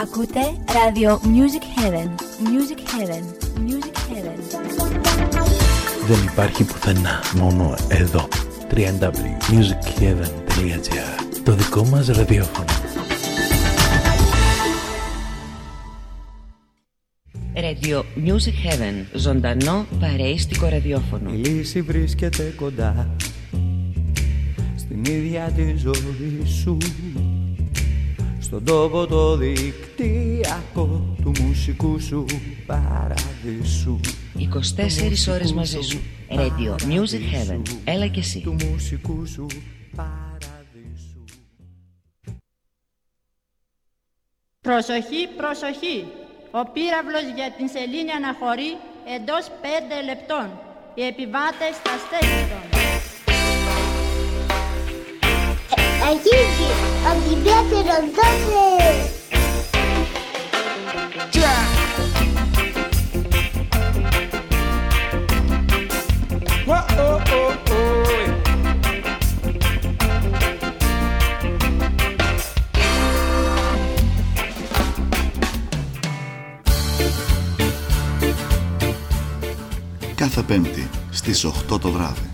Ακούτε ράδιο Music Heaven. Music Heaven. Music Heaven. Δεν υπάρχει πουθενά, μόνο εδώ. www.musicheaven.gr Το δικό μας ραδιόφωνο. Radio Music Heaven. Ζωντανό παρέιστικο ραδιόφωνο. Η λύση βρίσκεται κοντά Στην ίδια τη ζωή σου Στον τόπο το δικτυακό Του μουσικού σου παραδείσου 24 ώρες μαζί σου. Radio Music Heaven. Έλα και εσύ. Του μουσικού σου παραδείσου Προσοχή, προσοχή! Ο πύραυλος για την σελήνη αναχωρεί εντός 5 λεπτών. Οι επιβάτες στα στέκιστον. Αρχίζει ο Δημήτρης Δόντες. Κάθε Πέμπτη στις 8 το βράδυ.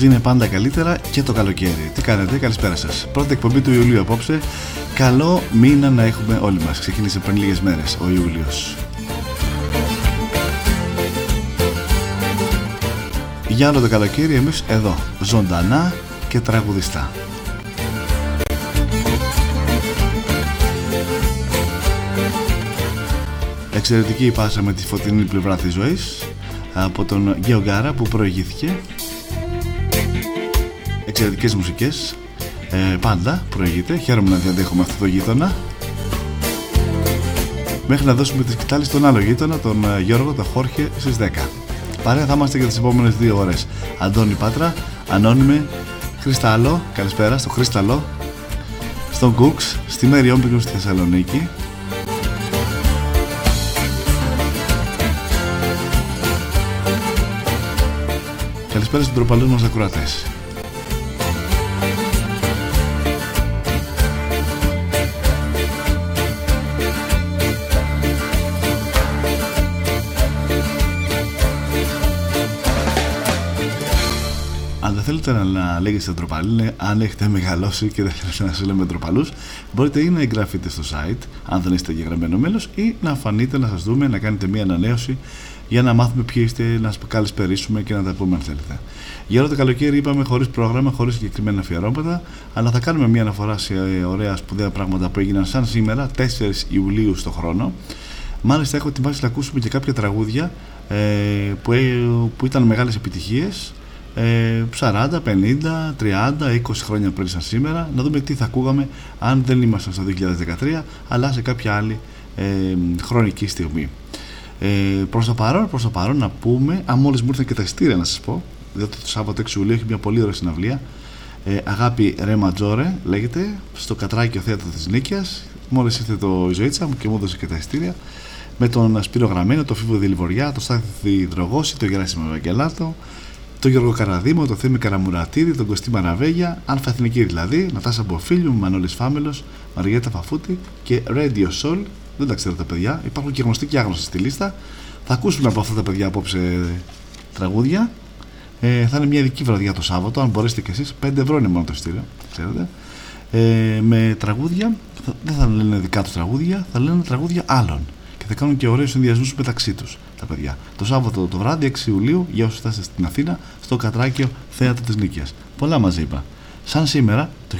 Μαζί είναι πάντα καλύτερα και το καλοκαίρι. Τι κάνετε, καλησπέρα σας. Πρώτη εκπομπή του Ιουλίου απόψε. Καλό μήνα να έχουμε όλοι μας. Ξεκίνησε πριν λίγες μέρες ο Ιούλιος. Για όλο το καλοκαίρι εμείς εδώ, ζωντανά και τραγουδιστά. Εξαιρετική η πάσα με τη φωτεινή πλευρά της ζωής από τον Γεωγκάρα που προηγήθηκε εξαιρετικές μουσικές. Ε, πάντα προηγείται. Χαίρομαι να διαδέχομαι αυτό το γείτονα. Μέχρι να δώσουμε τις κοιτάλεις στον άλλο γείτονα τον ε, Γιώργο, τον Χόρχε στις 10 παρέα θα είμαστε για τις επόμενες δύο ώρες. Αντώνη Πάτρα, Ανώνυμε Χριστάλλο, καλησπέρα στο Χριστάλλο στον Κούξ, στη Μέρη Όμπικο στη Θεσσαλονίκη. Καλησπέρα στους τροπαλούς μας ακροατές Αν δεν θέλετε να, να λέγεστε ντροπαλοί, αν έχετε μεγαλώσει και δεν θέλετε να σας λέμε ντροπαλούς, μπορείτε ή να εγγραφείτε στο site, αν δεν είστε εγγεγραμμένο μέλος, ή να φανείτε, να σας δούμε, να κάνετε μία ανανέωση για να μάθουμε ποιοι είστε, να σας καλησπερίσουμε και να τα πούμε αν θέλετε. Για όλο το καλοκαίρι είπαμε χωρίς πρόγραμμα, χωρίς συγκεκριμένα αφιερώματα, αλλά θα κάνουμε μία αναφορά σε ωραία σπουδαία πράγματα που έγιναν σαν σήμερα, 4 Ιουλίου στο χρόνο. Μάλιστα έχω ετοιμάσει να ακούσουμε και κάποια τραγούδια ε, που, ε, που ήταν μεγάλες επιτυχίες ε, 40, 50, 30, 20 χρόνια πριν σαν σήμερα. Να δούμε τι θα ακούγαμε αν δεν ήμασταν στο 2013 αλλά σε κάποια άλλη ε, χρονική στιγμή. Ε, προς το παρόν, προς το παρόν να πούμε αν μόλις μου ήρθαν και τα ειστήρια να σας πω διότι το Σάββατο 6 Ιουλίου έχει μια πολύ ωραία συναυλία. Ε, Αγάπη Ρε Ματζόρε λέγεται στο Κατράκιο Θέατρο της Νίκιας μόλις ήρθε το Ζωήτσα μου και μου έδωσε και τα ειστήρια. Με τον Σπύρο Γραμμένο, τον Φίβο Δηληβοριά, τον Στάθη Δρογόση, τον Γεράσιμο Ευαγγελάτο τον Γιώργο Καραδίμο, τον Θέμη Καραμουρατίδη, τον Κωστή Μαραβέγια, Αλφα Εθνική δηλαδή, Νατάσα Μποφίλιου, Μανώλης Φάμελος, Μαριέτα Φαφούτη και Radio Soul. Δεν τα ξέρω τα παιδιά, υπάρχουν και γνωστοί και άγνωστοι στη λίστα. Θα ακούσουμε από αυτά τα παιδιά απόψε τραγούδια. Ε, θα είναι μια ειδική βραδιά το Σάββατο, αν μπορέσετε κι εσείς. 5 ευρώ είναι μόνο το ειστήριο, ξέρετε. Ε, με τραγούδια, δεν θα λένε δικά τους τραγούδια, θα λένε τραγούδια άλλων. Και θα κάνουν και ωραίους συνδυασμούς μεταξύ τους τα παιδιά. Το Σάββατο το βράδυ, 6 Ιουλίου, για όσους είστε στην Αθήνα, στο Κατράκιο Θέατρο της Νίκαια. Πολλά μαζί είπα. Σαν σήμερα, το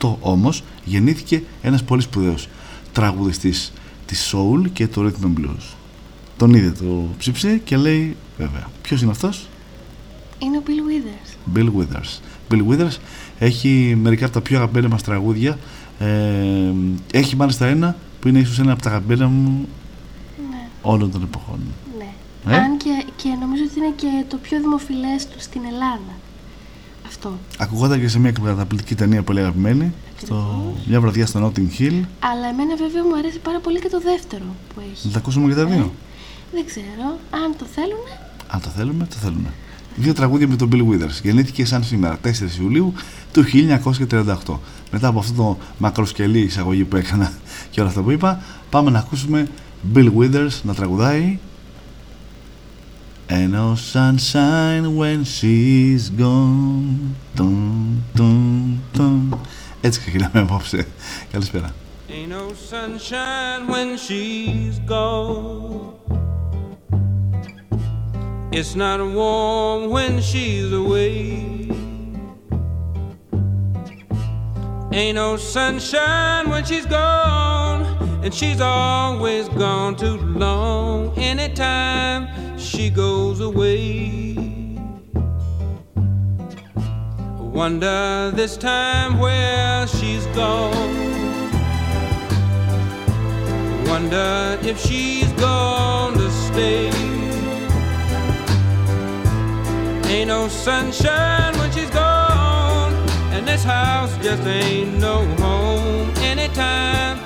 1938 όμως, γεννήθηκε ένας πολύ σπουδαίος τραγουδιστής της Soul και το Rhythm and Blues. Τον είδε το ψήψε και λέει, βέβαια, ποιος είναι αυτός, Είναι ο Bill Withers. Bill Withers. Bill Withers έχει μερικά από τα πιο αγαπημένα μας τραγούδια. Ε, έχει μάλιστα ένα που είναι ίσως ένα από τα αγαπημένα μου Ναι. Όλων των εποχών. ναι. Ε; Αν και, και νομίζω ότι είναι και το πιο δημοφιλές τους στην Ελλάδα. Αυτό. Ακουγόταν και σε μια καταπληκτική ταινία πολύ αγαπημένη. Στο, μια βραδιά στο Notting Hill. Αλλά εμένα βέβαια μου αρέσει πάρα πολύ και το δεύτερο που έχει. Να τα ακούσουμε και τα δύο. Δεν ξέρω. Αν το θέλουν. Αν το θέλουμε, το θέλουμε. Δύο τραγούδια με τον Bill Withers. Γεννήθηκε σαν σήμερα, 4 Ιουλίου του 1938. Μετά από αυτό το μακροσκελή εισαγωγή που έκανα και όλα αυτά που είπα, πάμε να ακούσουμε Bill Withers να τραγουδάει And no sunshine when she's gone. Τουν, τουν, τουν. Έτσι ξεκινάμε απόψε. Καλησπέρα. Ain't no sunshine when she's gone. It's not warm when she's away. Ain't no sunshine when she's gone, and she's always gone too long. Anytime she goes away. I Wonder this time where she's gone. Wonder if she's gonna stay. Ain't no sunshine when she's gone, and this house just ain't no home anytime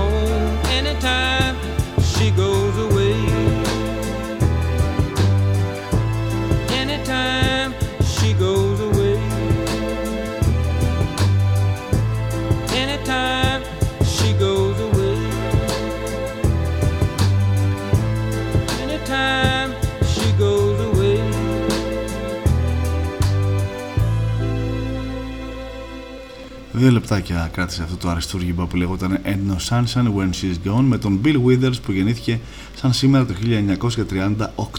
Δύο λεπτάκια κράτησε αυτό το αριστούργημα που λεγόταν And No Sunshine When She's Gone με τον Bill Withers που γεννήθηκε σαν σήμερα το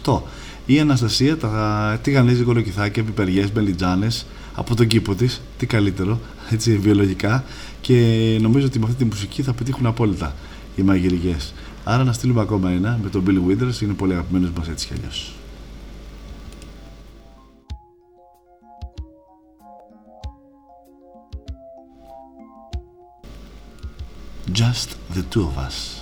1938. Η Αναστασία, τα τηγανίζει κολοκυθάκια, πιπεριές, μπελιτζάνες από τον κήπο της, τι καλύτερο, έτσι βιολογικά και νομίζω ότι με αυτή τη μουσική θα πετύχουν απόλυτα οι μαγειρικές. Άρα να στείλουμε ακόμα ένα με τον Bill Withers, είναι πολύ αγαπημένος μας έτσι κι αλλιώς. Just the two of us.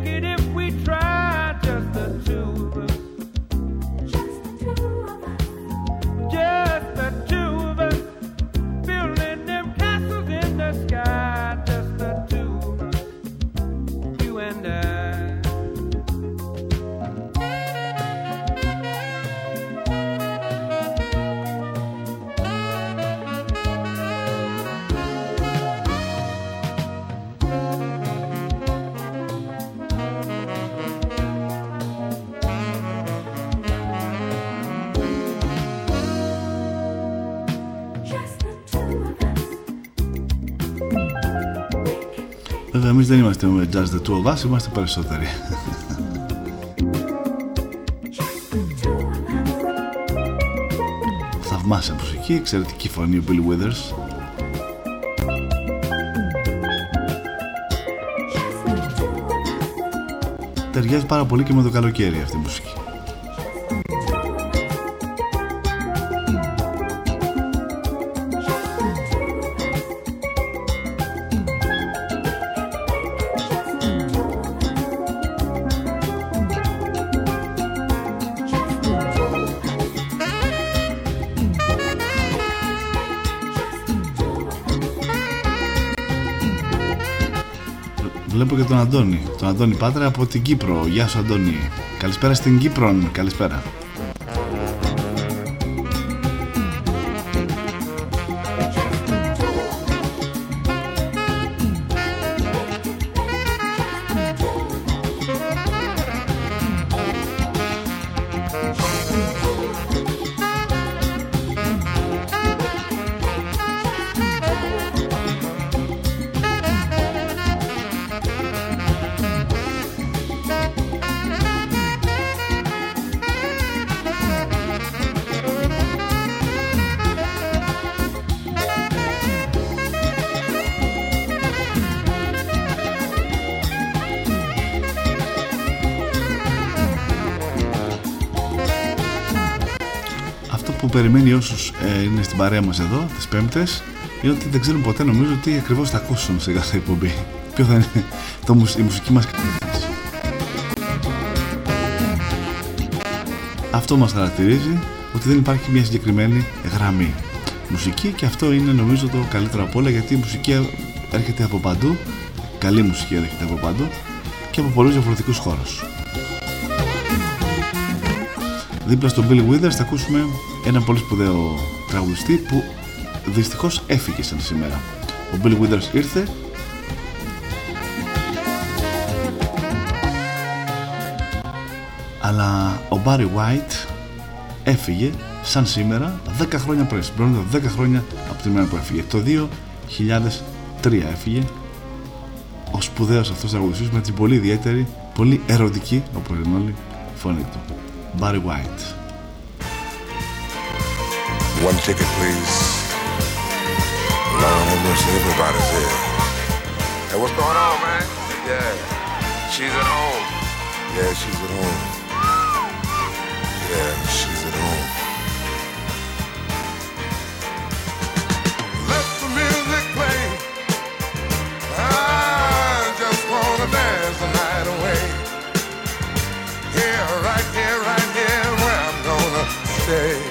Βέβαια, εμείς δεν είμαστε με Just the Two of Us, είμαστε περισσότεροι. Θαυμάσια μουσική, εξαιρετική φωνή ο Bill Withers. Ταιριάζει πάρα πολύ και με το καλοκαίρι αυτή η μουσική. Αντώνη. Τον Αντώνη Πάτρα από την Κύπρο. Γεια σου Αντώνη. Καλησπέρα στην Κύπρο. Καλησπέρα. Παρέα μας εδώ τις πέμπτες είναι ότι δεν ξέρουν ποτέ νομίζω τι ακριβώς θα ακούσουν σε κάθε εκπομπή. Ποιο θα είναι το, μουσ- η μουσική μας κατεύθυνση. Αυτό μας χαρακτηρίζει ότι δεν υπάρχει μια συγκεκριμένη γραμμή μουσική και αυτό είναι νομίζω το καλύτερο από όλα γιατί η μουσική έρχεται από παντού καλή μουσική έρχεται από παντού και από πολλούς διαφορετικούς χώρους δίπλα στον Billy Withers θα ακούσουμε έναν πολύ σπουδαίο τραγουδιστή που δυστυχώς έφυγε σαν σήμερα. Ο Billy Withers ήρθε. Αλλά ο Barry White έφυγε σαν σήμερα 10 χρόνια πριν συμπληρώνεται 10 χρόνια από την μέρα που έφυγε. Το 2003 έφυγε. Ο σπουδαίος αυτός τραγουδιστής με την πολύ ιδιαίτερη πολύ ερωτική όπως λένε όλοι φωνή του. Barry White. One ticket, please. Lord have mercy, everybody's here. Hey, what's going on, man? Yeah. She's at home. Yeah, she's at home. Yeah, she's at home. Let the music play. I just wanna dance the night away. Here, right here, right here, where I'm gonna stay.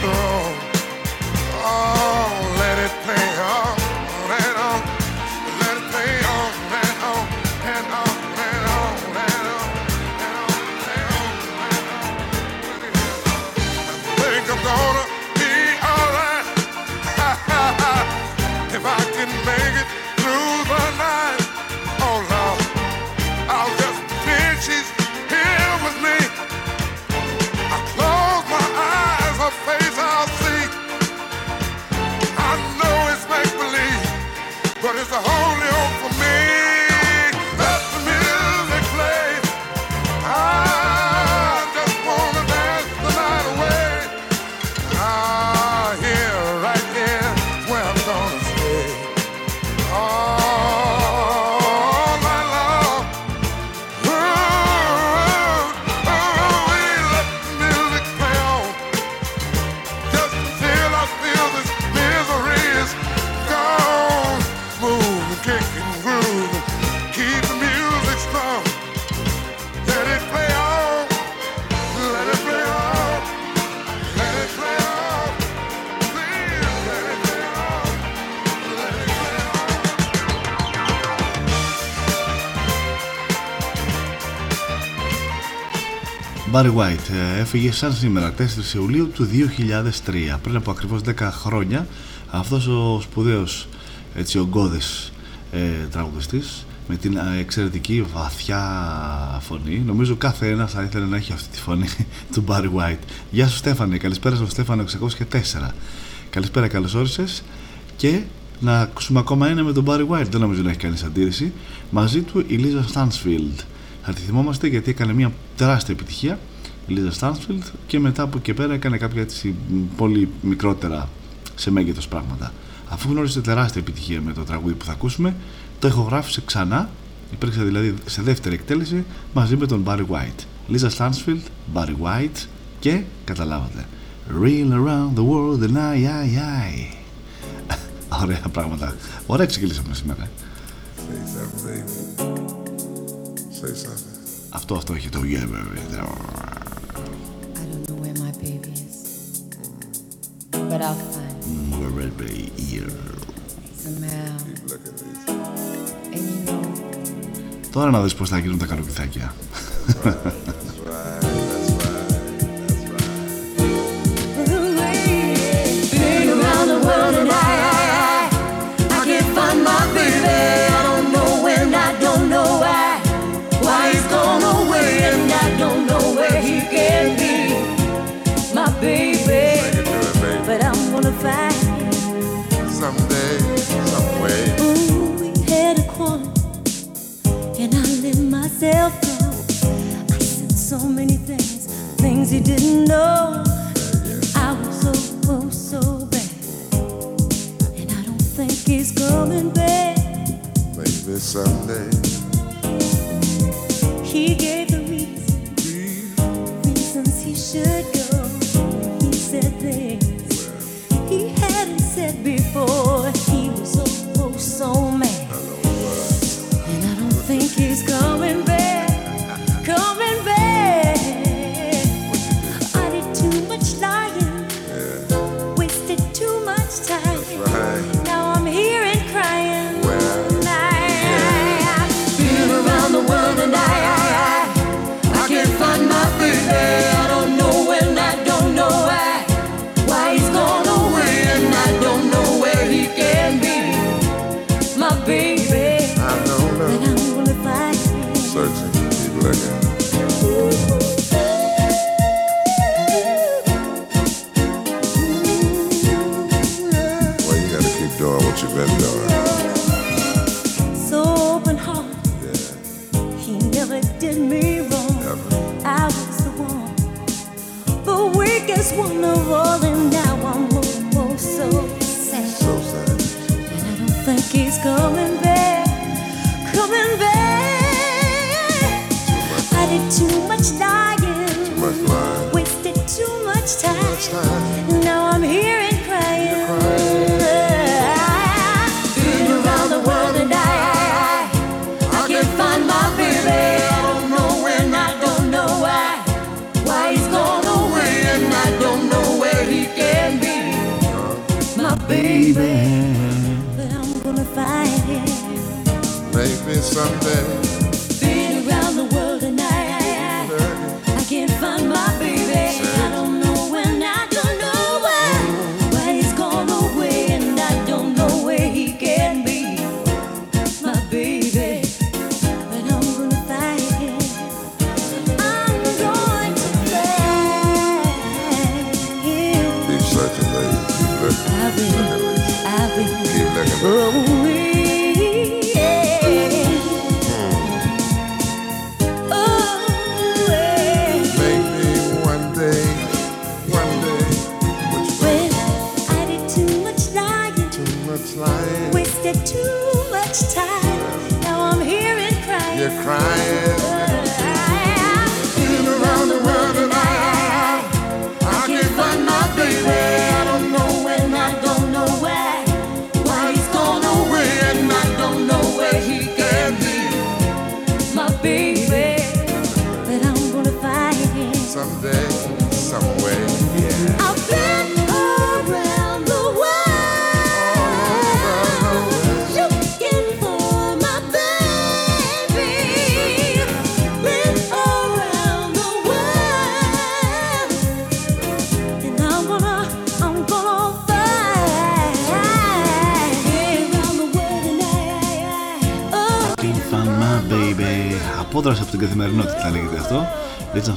Oh. Barry White ε, έφυγε σαν σήμερα 4 Ιουλίου του 2003 πριν από ακριβώς 10 χρόνια αυτός ο σπουδαίος έτσι ογκώδης ε, τραγουδιστής με την ε, εξαιρετική βαθιά φωνή νομίζω κάθε ένας θα ήθελε να έχει αυτή τη φωνή του Barry White. Γεια σου Στέφανε, καλησπέρα στο Στέφανο 604 Καλησπέρα, καλώς όρισες. Και να ακούσουμε ακόμα ένα με τον Barry White. Δεν νομίζω να έχει κανείς αντίρρηση. Μαζί του η Lisa Stansfield. Θα τη θυμόμαστε γιατί έκανε μια τεράστια επιτυχία. η Λίζα Στάνσφιλντ και μετά από εκεί πέρα έκανε κάποια έτσι πολύ μικρότερα σε μέγεθος πράγματα. Αφού γνώρισε τεράστια επιτυχία με το τραγούδι που θα ακούσουμε, το ηχογράφησε ξανά, υπήρξε δηλαδή σε δεύτερη εκτέλεση μαζί με τον Barry White. Λίζα Στάνσφιλντ, Barry White και καταλάβατε. Real around the world and I, I, I. Ωραία πράγματα. Ωραία ξεκινήσαμε σήμερα. Say something, baby. Say something. Αυτό, αυτό έχει το yeah, baby. You know, Τώρα να δεις πώς θα γίνουν τα καλοπιθάκια. Someday, some way. Ooh, we had a quarrel, and I let myself go. I said so many things, things he didn't know. I was so, oh, so bad, and I don't think he's coming back. Maybe someday. He gave the reason, reasons he should go.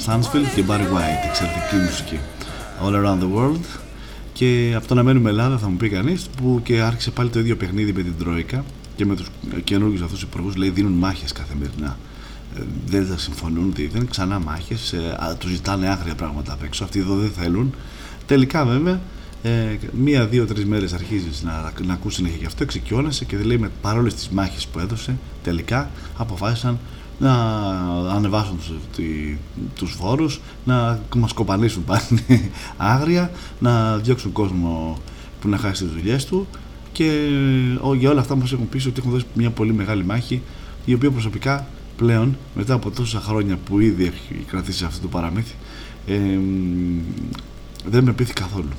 Richard Stansfield και Barry White, εξαιρετική μουσική. All around the world. Και από το να μένουμε Ελλάδα θα μου πει κανείς που και άρχισε πάλι το ίδιο παιχνίδι με την Τρόικα και με τους καινούργιους αυτούς υπουργούς. Λέει δίνουν μάχες καθημερινά. Ε, δεν θα συμφωνούν, δεν ξανά μάχες. τους ζητάνε άγρια πράγματα απ' έξω. Αυτοί εδώ δεν θέλουν. Τελικά βέβαια ε, μία, δύο, τρεις μέρες αρχίζεις να, να ακούς συνέχεια γι' αυτό, εξοικειώνεσαι και λέει με παρόλες τις μάχες που έδωσε, τελικά αποφάσισαν να ανεβάσουν τους, τη, τους φόρους, να μας κοπανίσουν πάλι άγρια, να διώξουν κόσμο που να χάσει τις δουλειές του και ο, για όλα αυτά μας έχουν πει ότι έχουν δώσει μια πολύ μεγάλη μάχη η οποία προσωπικά πλέον μετά από τόσα χρόνια που ήδη έχει κρατήσει αυτό το παραμύθι ε, δεν με πείθει καθόλου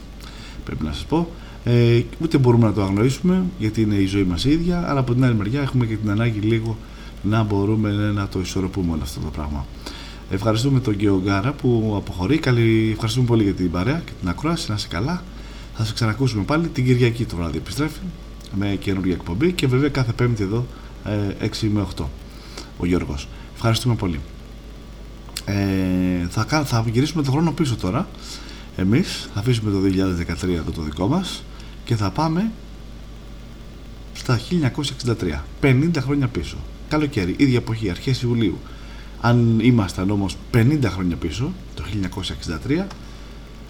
πρέπει να σας πω. Ε, ούτε μπορούμε να το αγνοήσουμε γιατί είναι η ζωή μας η ίδια αλλά από την άλλη μεριά έχουμε και την ανάγκη λίγο να μπορούμε να το ισορροπούμε όλο αυτό το πράγμα. Ευχαριστούμε τον Γκάρα που αποχωρεί. Καλή, ευχαριστούμε πολύ για την παρέα και την ακρόαση. Να είσαι καλά. Θα σε ξανακούσουμε πάλι την Κυριακή. Το βράδυ επιστρέφει με καινούργια εκπομπή και βέβαια κάθε πέμπτη εδώ ε, 6 με 8 ο Γιώργος. Ευχαριστούμε πολύ. Ε, θα, θα γυρίσουμε τον χρόνο πίσω τώρα. Εμείς θα αφήσουμε το 2013 εδώ το δικό μας και θα πάμε στα 1963 50 χρόνια πίσω καλοκαίρι, ίδια εποχή, αρχές Ιουλίου. Αν ήμασταν όμως 50 χρόνια πίσω το 1963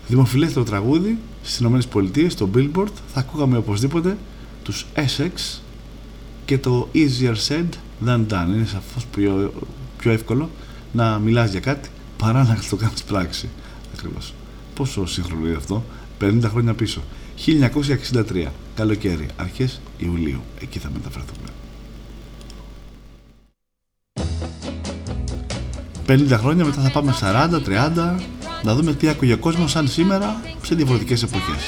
δημοφιλέστερο τραγούδι στις Ηνωμένες Πολιτείες το Billboard θα ακούγαμε οπωσδήποτε τους Essex και το Easier Said Than Done. Είναι σαφώς πιο, πιο εύκολο να μιλάς για κάτι παρά να το κάνεις πράξη. Ακριβώς. Πόσο σύγχρονο είναι αυτό 50 χρόνια πίσω. 1963 καλοκαίρι αρχές Ιουλίου. Εκεί θα μεταφερθούμε 50 χρόνια, μετά θα πάμε 40-30 να δούμε τι άκουγε ο κόσμος, σαν σήμερα σε διαφορετικές εποχές.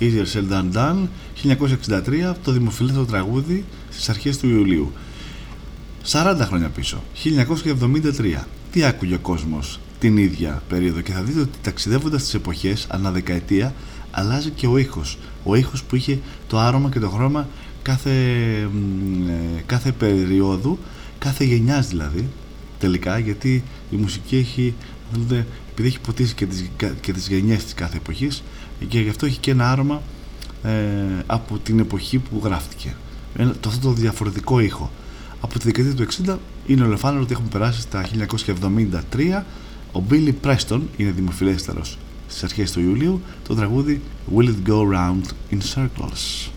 Easier Said Than Done 1963 το δημοφιλέστατο τραγούδι στις αρχές του Ιουλίου. 40 χρόνια πίσω 1973 τι άκουγε ο κόσμος την ίδια περίοδο και θα δείτε ότι ταξιδεύοντας τις εποχές ανά δεκαετία αλλάζει και ο ήχος. Ο ήχος που είχε το άρωμα και το χρώμα κάθε, μ, ε, κάθε περίοδου κάθε γενιάς δηλαδή τελικά γιατί η μουσική έχει αν θέλετε, επειδή έχει ποτίσει και τις, και τις γενιές της κάθε εποχής και γι' αυτό έχει και ένα άρωμα ε, από την εποχή που γράφτηκε. Ένα, το, αυτό το διαφορετικό ήχο. Από τη δεκαετία του 60 είναι ολεφάνερο ότι έχουμε περάσει στα 1973 ο Billy Preston είναι δημοφιλέστερος στις αρχές του Ιουλίου. Το τραγούδι Will It Go Round in Circles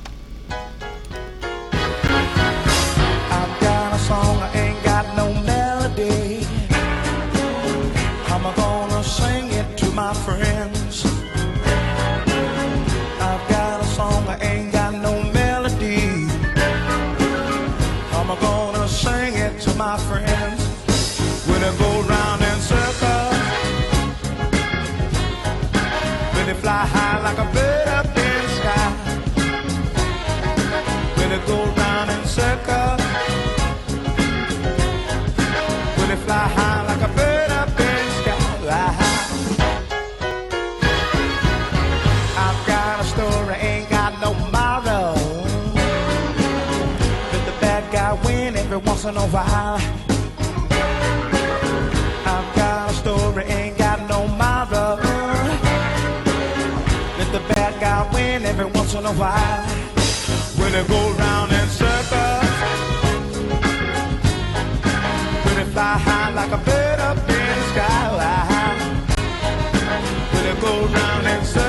once in a while. I've got a story, ain't got no moral. Let the bad guy win every once in a while. When it go round in circles. When it fly high like a bird up in the sky. When it go round in circles.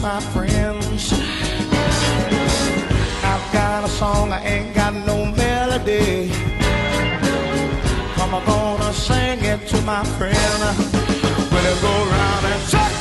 My friends? I've got a song, I ain't got no melody. Am gonna sing it to my friend? Will it go round and circle?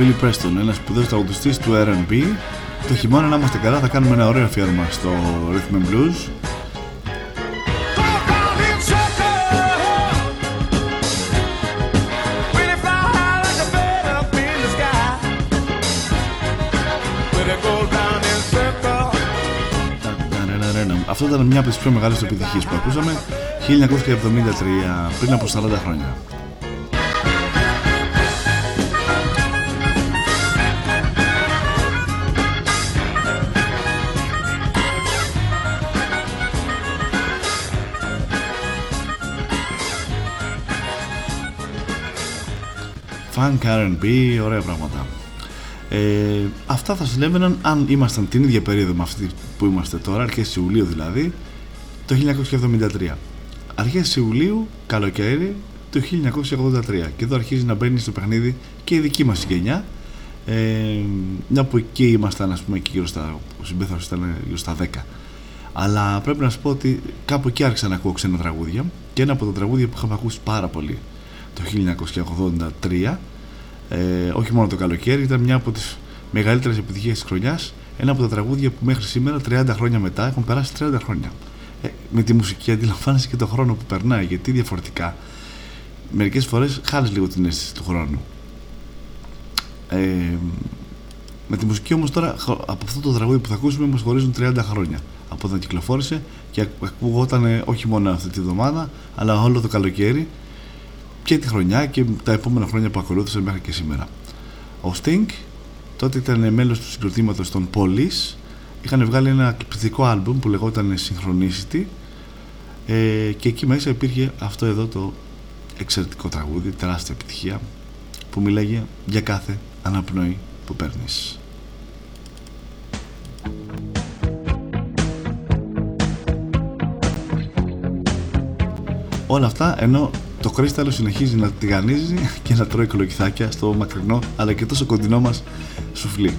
Billy Preston, ένας σπουδαίος τραγουδιστής του R&B το χειμώνα να είμαστε καλά θα κάνουμε ένα ωραίο αφιέρωμα στο Rhythm and Blues Round in circles. Will it fly high like a bird up in the sky? Will it go down in circles? Ταραραραραραμ. Αυτό ήταν μια από τις πιο μεγάλες επιτυχίες που ακούσαμε 1973 πριν από 40 χρόνια funk, R&B, ωραία πράγματα. Ε, αυτά θα συνέβαιναν αν ήμασταν την ίδια περίοδο με αυτή που είμαστε τώρα, αρχές Ιουλίου δηλαδή, το 1973. Αρχές Ιουλίου, καλοκαίρι του 1983. Και εδώ αρχίζει να μπαίνει στο παιχνίδι και η δική μας γενιά. Ε, μια που εκεί ήμασταν, ας πούμε, εκεί γύρω στα, ο συμπέθαρος ήταν γύρω στα 10. Αλλά πρέπει να σου πω ότι κάπου εκεί άρχισα να ακούω ξένα τραγούδια και ένα από τα τραγούδια που είχαμε ακούσει πάρα πολύ το 1983 ε, όχι μόνο το καλοκαίρι, ήταν μια από τις μεγαλύτερες επιτυχίες της χρονιάς ένα από τα τραγούδια που μέχρι σήμερα 30 χρόνια μετά έχουν περάσει 30 χρόνια. Ε, με τη μουσική αντιλαμβάνεσαι και το χρόνο που περνάει γιατί διαφορετικά μερικές φορές χάνεις λίγο την αίσθηση του χρόνου. Ε, με τη μουσική όμως τώρα από αυτό το τραγούδι που θα ακούσουμε μας χωρίζουν 30 χρόνια. Από όταν κυκλοφόρησε και ακούγονταν όχι μόνο αυτή τη βδομάδα αλλά όλο το καλοκαίρι και τη χρονιά και τα επόμενα χρόνια που ακολούθησαν μέχρι και σήμερα. Ο Sting τότε ήταν μέλος του συγκροτήματος των Police είχαν βγάλει ένα εκπληκτικό άλμπουμ που λεγόταν Synchronicity ε, και εκεί μέσα υπήρχε αυτό εδώ το εξαιρετικό τραγούδι, τεράστια επιτυχία που μιλάγε για κάθε αναπνοή που παίρνεις. Όλα αυτά ενώ το κρίσταλο συνεχίζει να τηγανίζει και να τρώει κολοκυθάκια στο μακρινό αλλά και τόσο κοντινό μας σουφλί.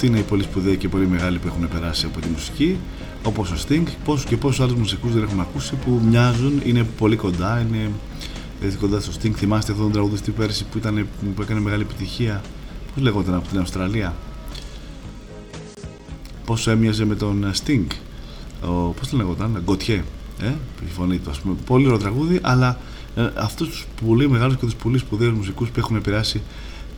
Αυτοί είναι οι πολύ σπουδαίοι και πολύ μεγάλοι που έχουν περάσει από τη μουσική όπως ο Sting πόσους και πόσους άλλους μουσικούς δεν έχουμε ακούσει που μοιάζουν, είναι πολύ κοντά είναι ε, κοντά στο Sting θυμάστε αυτόν τον τραγουδιστή πέρσι που, ήταν, που έκανε μεγάλη επιτυχία πώς λέγονταν από την Αυστραλία; Πόσο έμοιαζε με τον Sting; Ο, πώς τον λέγονταν, Γκοτιέ ε, η φωνή του, ας πούμε. Πολύ ωραίο τραγούδι, αλλά ε, αυτούς τους πολύ μεγάλους και τους πολύ σπουδαίους μουσικούς που έχουν επηρεάσει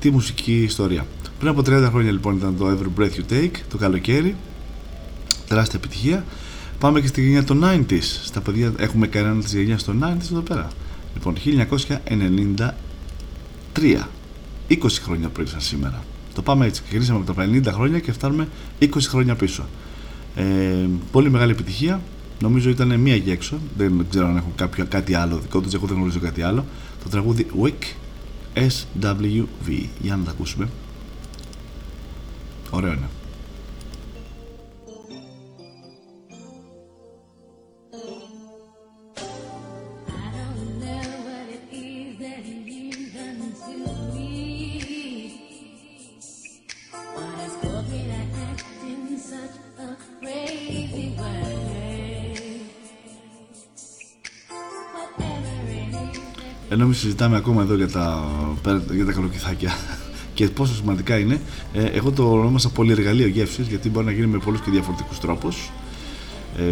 τη μουσική ιστορία. Πριν από 30 χρόνια λοιπόν ήταν το Every Breath You Take, το καλοκαίρι, τεράστια επιτυχία. Πάμε και στη γενιά των 90s. Στα παιδιά έχουμε κανένα της γενιάς των 90s εδώ πέρα. Λοιπόν, 1993. 20 χρόνια πριν σαν σήμερα. Το πάμε έτσι. Ξεκινήσαμε από τα 50 χρόνια και φτάνουμε 20 χρόνια πίσω. Ε, πολύ μεγάλη επιτυχία. Νομίζω ήταν μία και έξω. Δεν ξέρω αν έχω κάποιο, κάτι άλλο δικό τους. Εγώ δεν γνωρίζω κάτι άλλο. Το τραγούδι Wick SWV. Για να τα ακούσουμε. Ωραίο είναι. ενώ εμείς συζητάμε ακόμα εδώ για τα, για τα καλοκυθάκια και πόσο σημαντικά είναι, ε, εγώ το ονόμασα πολυεργαλείο γεύσης γιατί μπορεί να γίνει με πολλούς και διαφορετικούς τρόπους ε,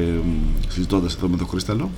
συζητώντας εδώ με το κρίσταλο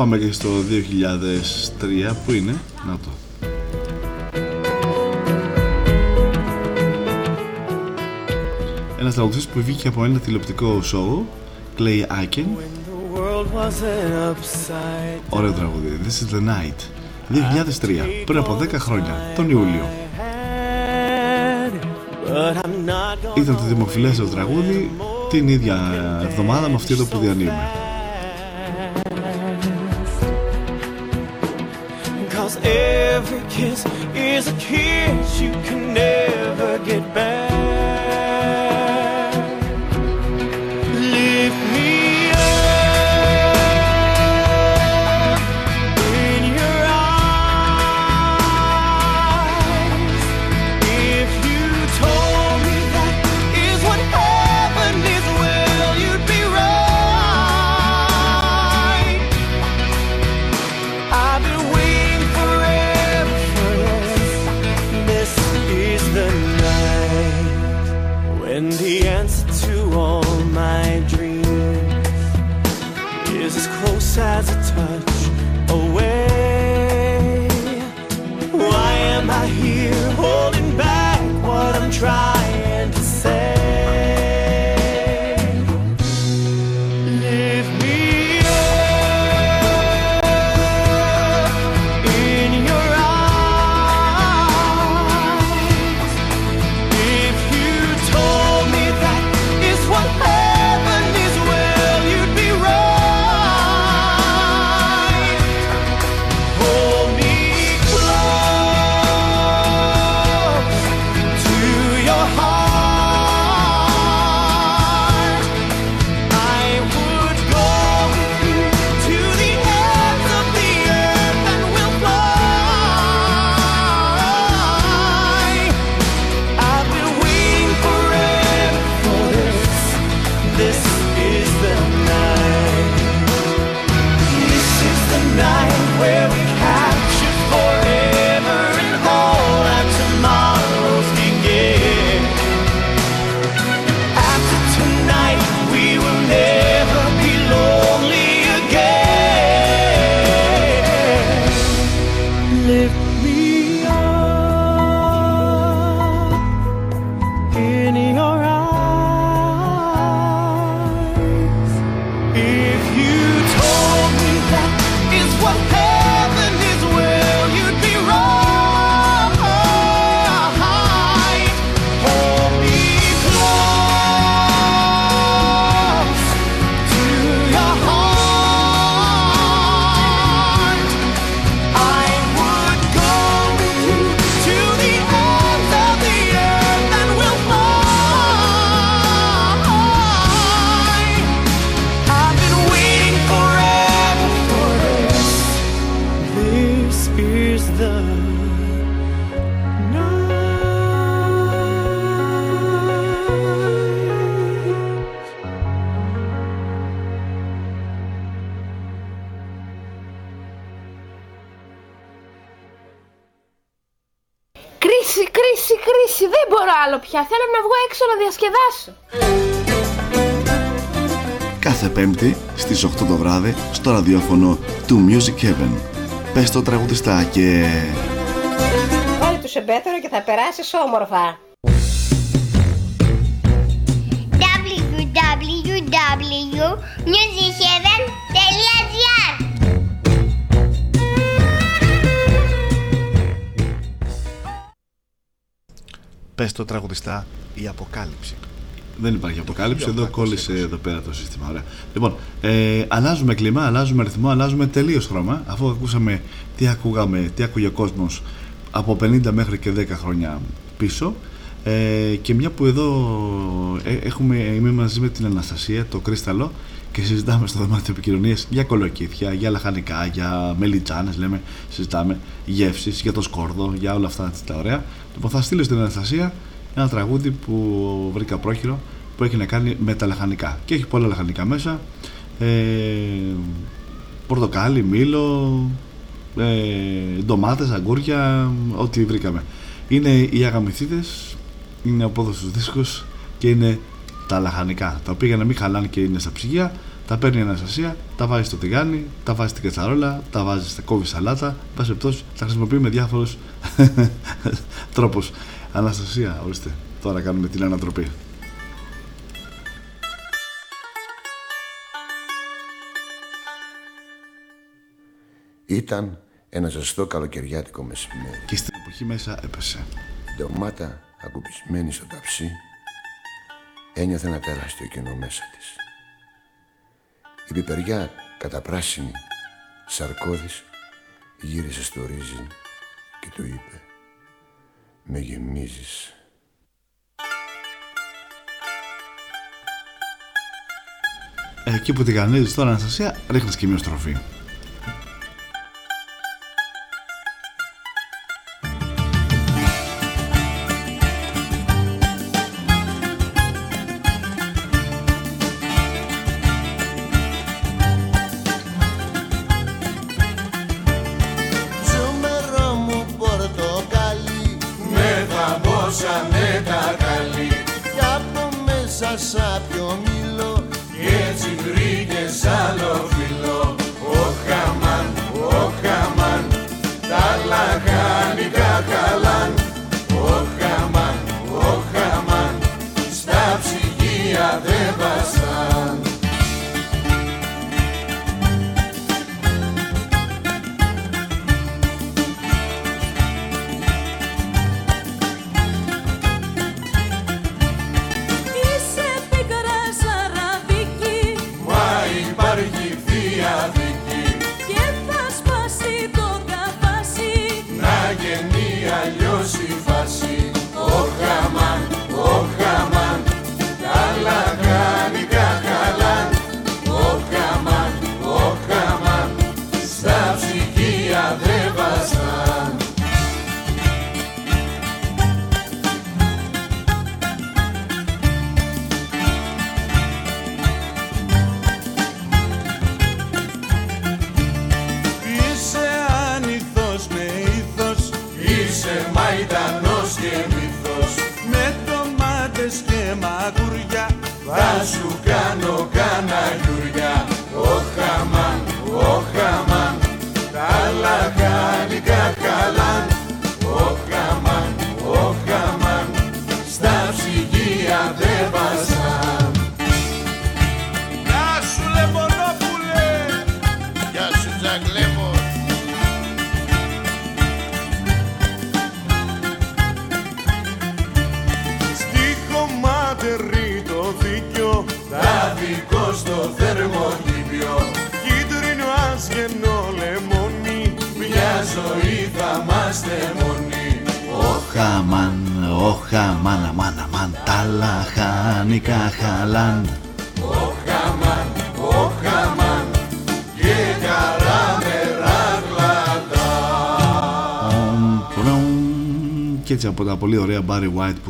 πάμε και στο 2003 που είναι, να το. Ένας τραγουδιστής που βγήκε από ένα τηλεοπτικό show, Clay Aiken. Ωραίο τραγούδι, This is the Night. 2003, πριν από 10 χρόνια, τον Ιούλιο. Ήταν το δημοφιλέστερο τραγούδι την ίδια εβδομάδα με αυτή εδώ που διανύουμε. Kiss στις 8 το βράδυ στο ραδιόφωνο του Music Heaven. Πες το τραγουδιστά και... Βάλε του σε μπέτερο και θα περάσεις όμορφα. www.musicheaven.gr Πες το τραγουδιστά η αποκάλυψη. Δεν υπάρχει αποκάλυψη, εδώ κόλλησε εδώ πέρα το σύστημα. Ωραία. Λοιπόν, ε, αλλάζουμε κλίμα, αλλάζουμε ρυθμό, αλλάζουμε τελείως χρώμα. Αφού ακούσαμε τι ακούγαμε, τι ακούγε ο κόσμος από 50 μέχρι και 10 χρόνια πίσω. Ε, και μια που εδώ ε, έχουμε, είμαι μαζί με την Αναστασία, το Κρίσταλο, και συζητάμε στο δωμάτιο επικοινωνίας για κολοκύθια, για λαχανικά, για μελιτσάνε, λέμε, συζητάμε, γεύσεις, για το σκόρδο, για όλα αυτά τα ωραία. Λοιπόν, θα στείλω στην Αναστασία ένα τραγούδι που βρήκα πρόχειρο που έχει να κάνει με τα λαχανικά. Και έχει πολλά λαχανικά μέσα. Ε, πορτοκάλι, μήλο, ε, ντομάτες, αγκούρια, ό,τι βρήκαμε. Είναι οι αγαμηθίδες, είναι ο πόδος στους δίσκους και είναι τα λαχανικά. Τα οποία για να μην χαλάνε και είναι στα ψυγεία, τα παίρνει η Αναστασία, τα βάζει στο τηγάνι, τα βάζει στην κατσαρόλα, τα βάζει στα κόβει σαλάτα. Πάση περιπτώσει, τα χρησιμοποιεί με διάφορους τρόπους. Αναστασία, ορίστε. Τώρα κάνουμε την ανατροπή. Ήταν ένα ζεστό καλοκαιριάτικο μεσημέρι. Και στην εποχή μέσα έπεσε. Ντομάτα ακουπισμένη στο ταψί ένιωθε ένα τεράστιο κενό μέσα της. Η πιπεριά καταπράσινη, σαρκώδης, γύρισε στο ρύζι και του είπε «Με γεμίζεις». Εκεί που τηγανίζεις τώρα Αναστασία, ρίχνεις και μια στροφή.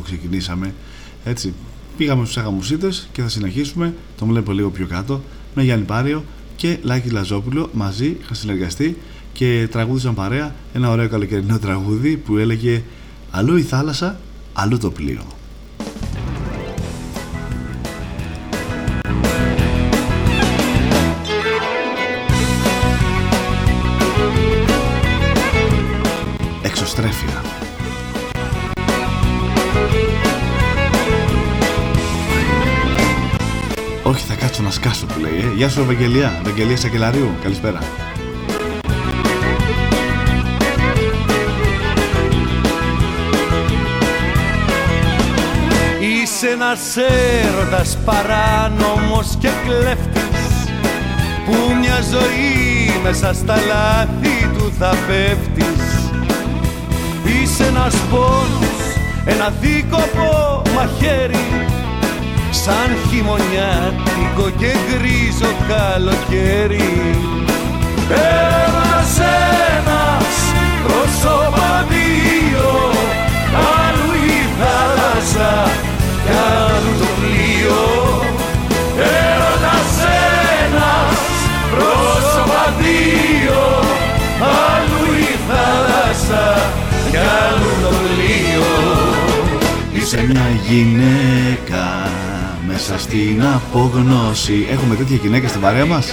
Που ξεκινήσαμε, έτσι πήγαμε στους αγαμουσίτες και θα συνεχίσουμε, το βλέπω λίγο πιο κάτω, με Γιάννη Πάριο και Λάκη Λαζόπουλο μαζί είχαν συνεργαστεί και τραγούδισαν παρέα. Ένα ωραίο καλοκαιρινό τραγούδι που έλεγε «Αλλού η θάλασσα, αλλού το πλοίο». Όχι, θα κάτσω να σκάσω που λέει. Ε. Γεια σου, Ευαγγελία. Ευαγγελία Σακελαρίου. Καλησπέρα. Είσαι ένας έρωτας παράνομος και κλέφτης που μια ζωή μέσα στα λάθη του θα πέφτεις Είσαι ένας πόνος, ένα δίκοπο μαχαίρι σαν χειμωνιάτικο και γκρίζο καλοκαίρι. Έρωτας ένας, πρόσωπα δύο άλλου η θάλασσα κι άλλου το πλοίο. Έρωτας ένας, πρόσωπα δύο άλλου η θάλασσα κι άλλου το πλοίο. Είσαι μια γυναίκα μέσα στην απογνώση. Έχουμε τέτοια γυναίκα στην παρέα μας;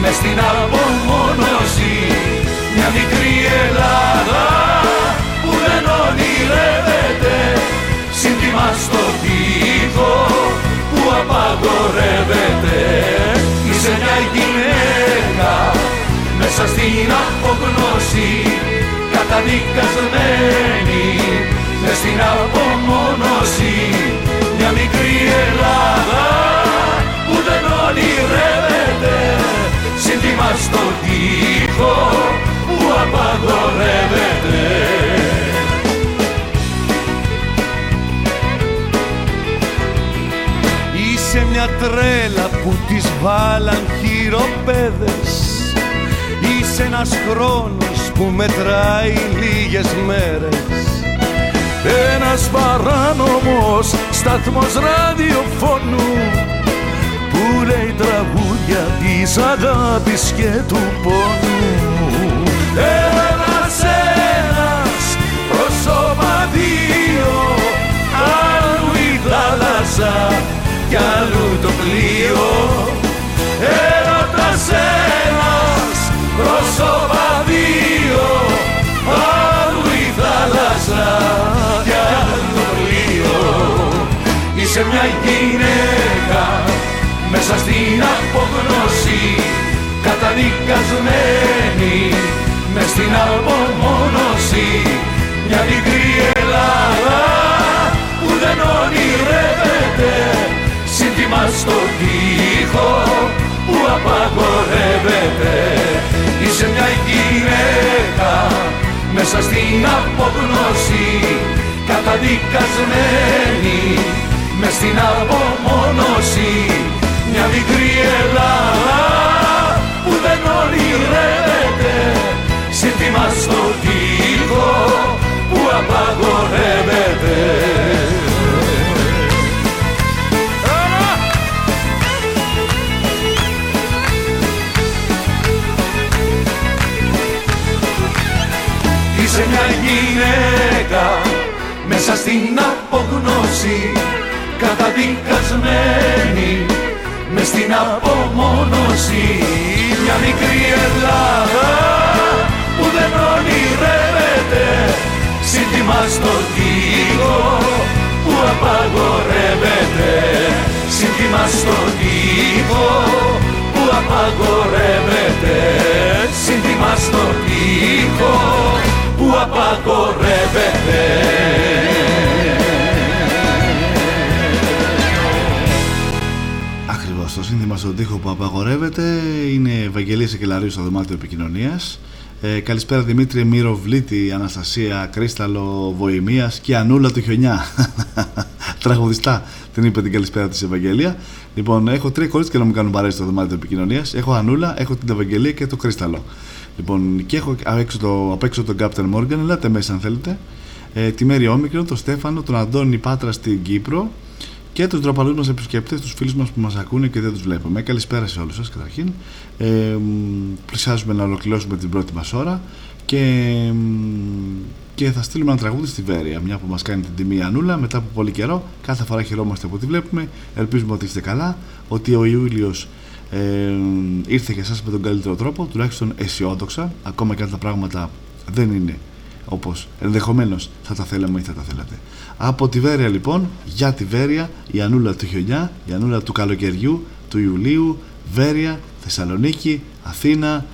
μες στην απομόνωση μια μικρή Ελλάδα που δεν ονειρεύεται σύντημα στο τοίχο που απαγορεύεται Είσαι μια γυναίκα μέσα στην απογνώση καταδικασμένη μες στην απομόνωση μια μικρή Ελλάδα που δεν ονειρεύεται. Σύντημα στο τοίχο που απαγορεύεται. Είσαι μια τρέλα που της βάλαν χειροπέδες. Είσαι ένας χρόνος που μετράει λίγες μέρες. Ένας παράνομος σταθμός ραδιοφώνου που λέει τραγούδια της αγάπης και του πόνου. Ένας ένας πρόσωπα δύο άλλου η θάλασσα θάλασσα κι αλλού το πλοίο. Έρωτας ένας πρόσωπα Είσαι μια γυναίκα. Μέσα στην απόγνωση καταδικασμένη. Μες στην απομόνωση μια μικρή Ελλάδα που δεν ονειρεύεται. Σύνθημα στο τοίχο που απαγορεύεται. Είσαι μια γυναίκα μέσα στην απόγνωση καταδικασμένη μες στην απομόνωση μια μικρή Ελλάδα που δεν ονειρεύεται. Σύνθημα στο τοίχο που απαγορεύεται. Είσαι μια γυναίκα μέσα στην απογνώση καταδικασμένη με στην απομόνωση μια μικρή Ελλάδα που δεν ονειρεύεται. Σύνθημα στο τοίχο που απαγορεύεται στον τοίχο που απαγορεύεται είναι Ευαγγελία Εκελαρίου στο δωμάτιο επικοινωνίας. Ε, καλησπέρα Δημήτρη Μυροβλήτη, Αναστασία, Κρίσταλο, Βοημίας και Ανούλα του Χιονιά. Τραγουδιστά την είπε την καλησπέρα της Ευαγγελία. Λοιπόν, έχω τρία κορίτσια να μου κάνουν παρέα στο δωμάτιο επικοινωνίας. Έχω Ανούλα, έχω την Ευαγγελία και το Κρίσταλο. Λοιπόν, και έχω απ' έξω, το, απ' έξω τον Captain Morgan, ελάτε μέσα αν θέλετε. Ε, τη Μέρη Όμικρο, τον Στέφανο, τον Αντώνη Πάτρα στην Κύπρο και τους ντροπαλούς μας επισκέπτες, τους φίλους μας που μας ακούνε και δεν τους βλέπουμε. Καλησπέρα σε όλους σας καταρχήν. Ε, μ, πλησιάζουμε να ολοκληρώσουμε την πρώτη μας ώρα και, μ, και θα στείλουμε ένα τραγούδι στη Βέρεια. Μια που μας κάνει την τιμή η Ανούλα μετά από πολύ καιρό. Κάθε φορά χαιρόμαστε που τη βλέπουμε. Ελπίζουμε ότι είστε καλά, ότι ο Ιούλιος ε, ήρθε για εσά με τον καλύτερο τρόπο, τουλάχιστον αισιόδοξα, ακόμα και αν τα πράγματα δεν είναι όπως ενδεχομένως θα τα θέλαμε ή θα τα θέλατε. Από τη Βέρεια λοιπόν, για τη Βέρεια, η Ανούλα του χιονιά, η Ανούλα του καλοκαιριού, του Ιουλίου, Βέρεια, Θεσσαλονίκη, Αθήνα,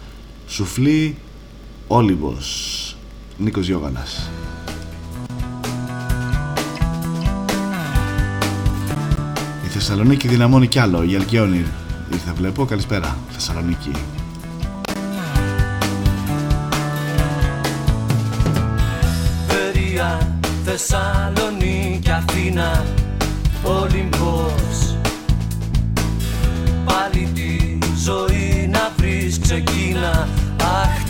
Σουφλή, Όλυμπος. Νίκος Γιώγανας. Η Θεσσαλονίκη δυναμώνει κι άλλο, η Αλκιόνη ήρθε βλέπω, καλησπέρα Θεσσαλονίκη. Βερία, Θεσσαλονίκη, Αθήνα, Ολυμπός Πάλι τη ζωή να βρεις ξεκίνα, αχ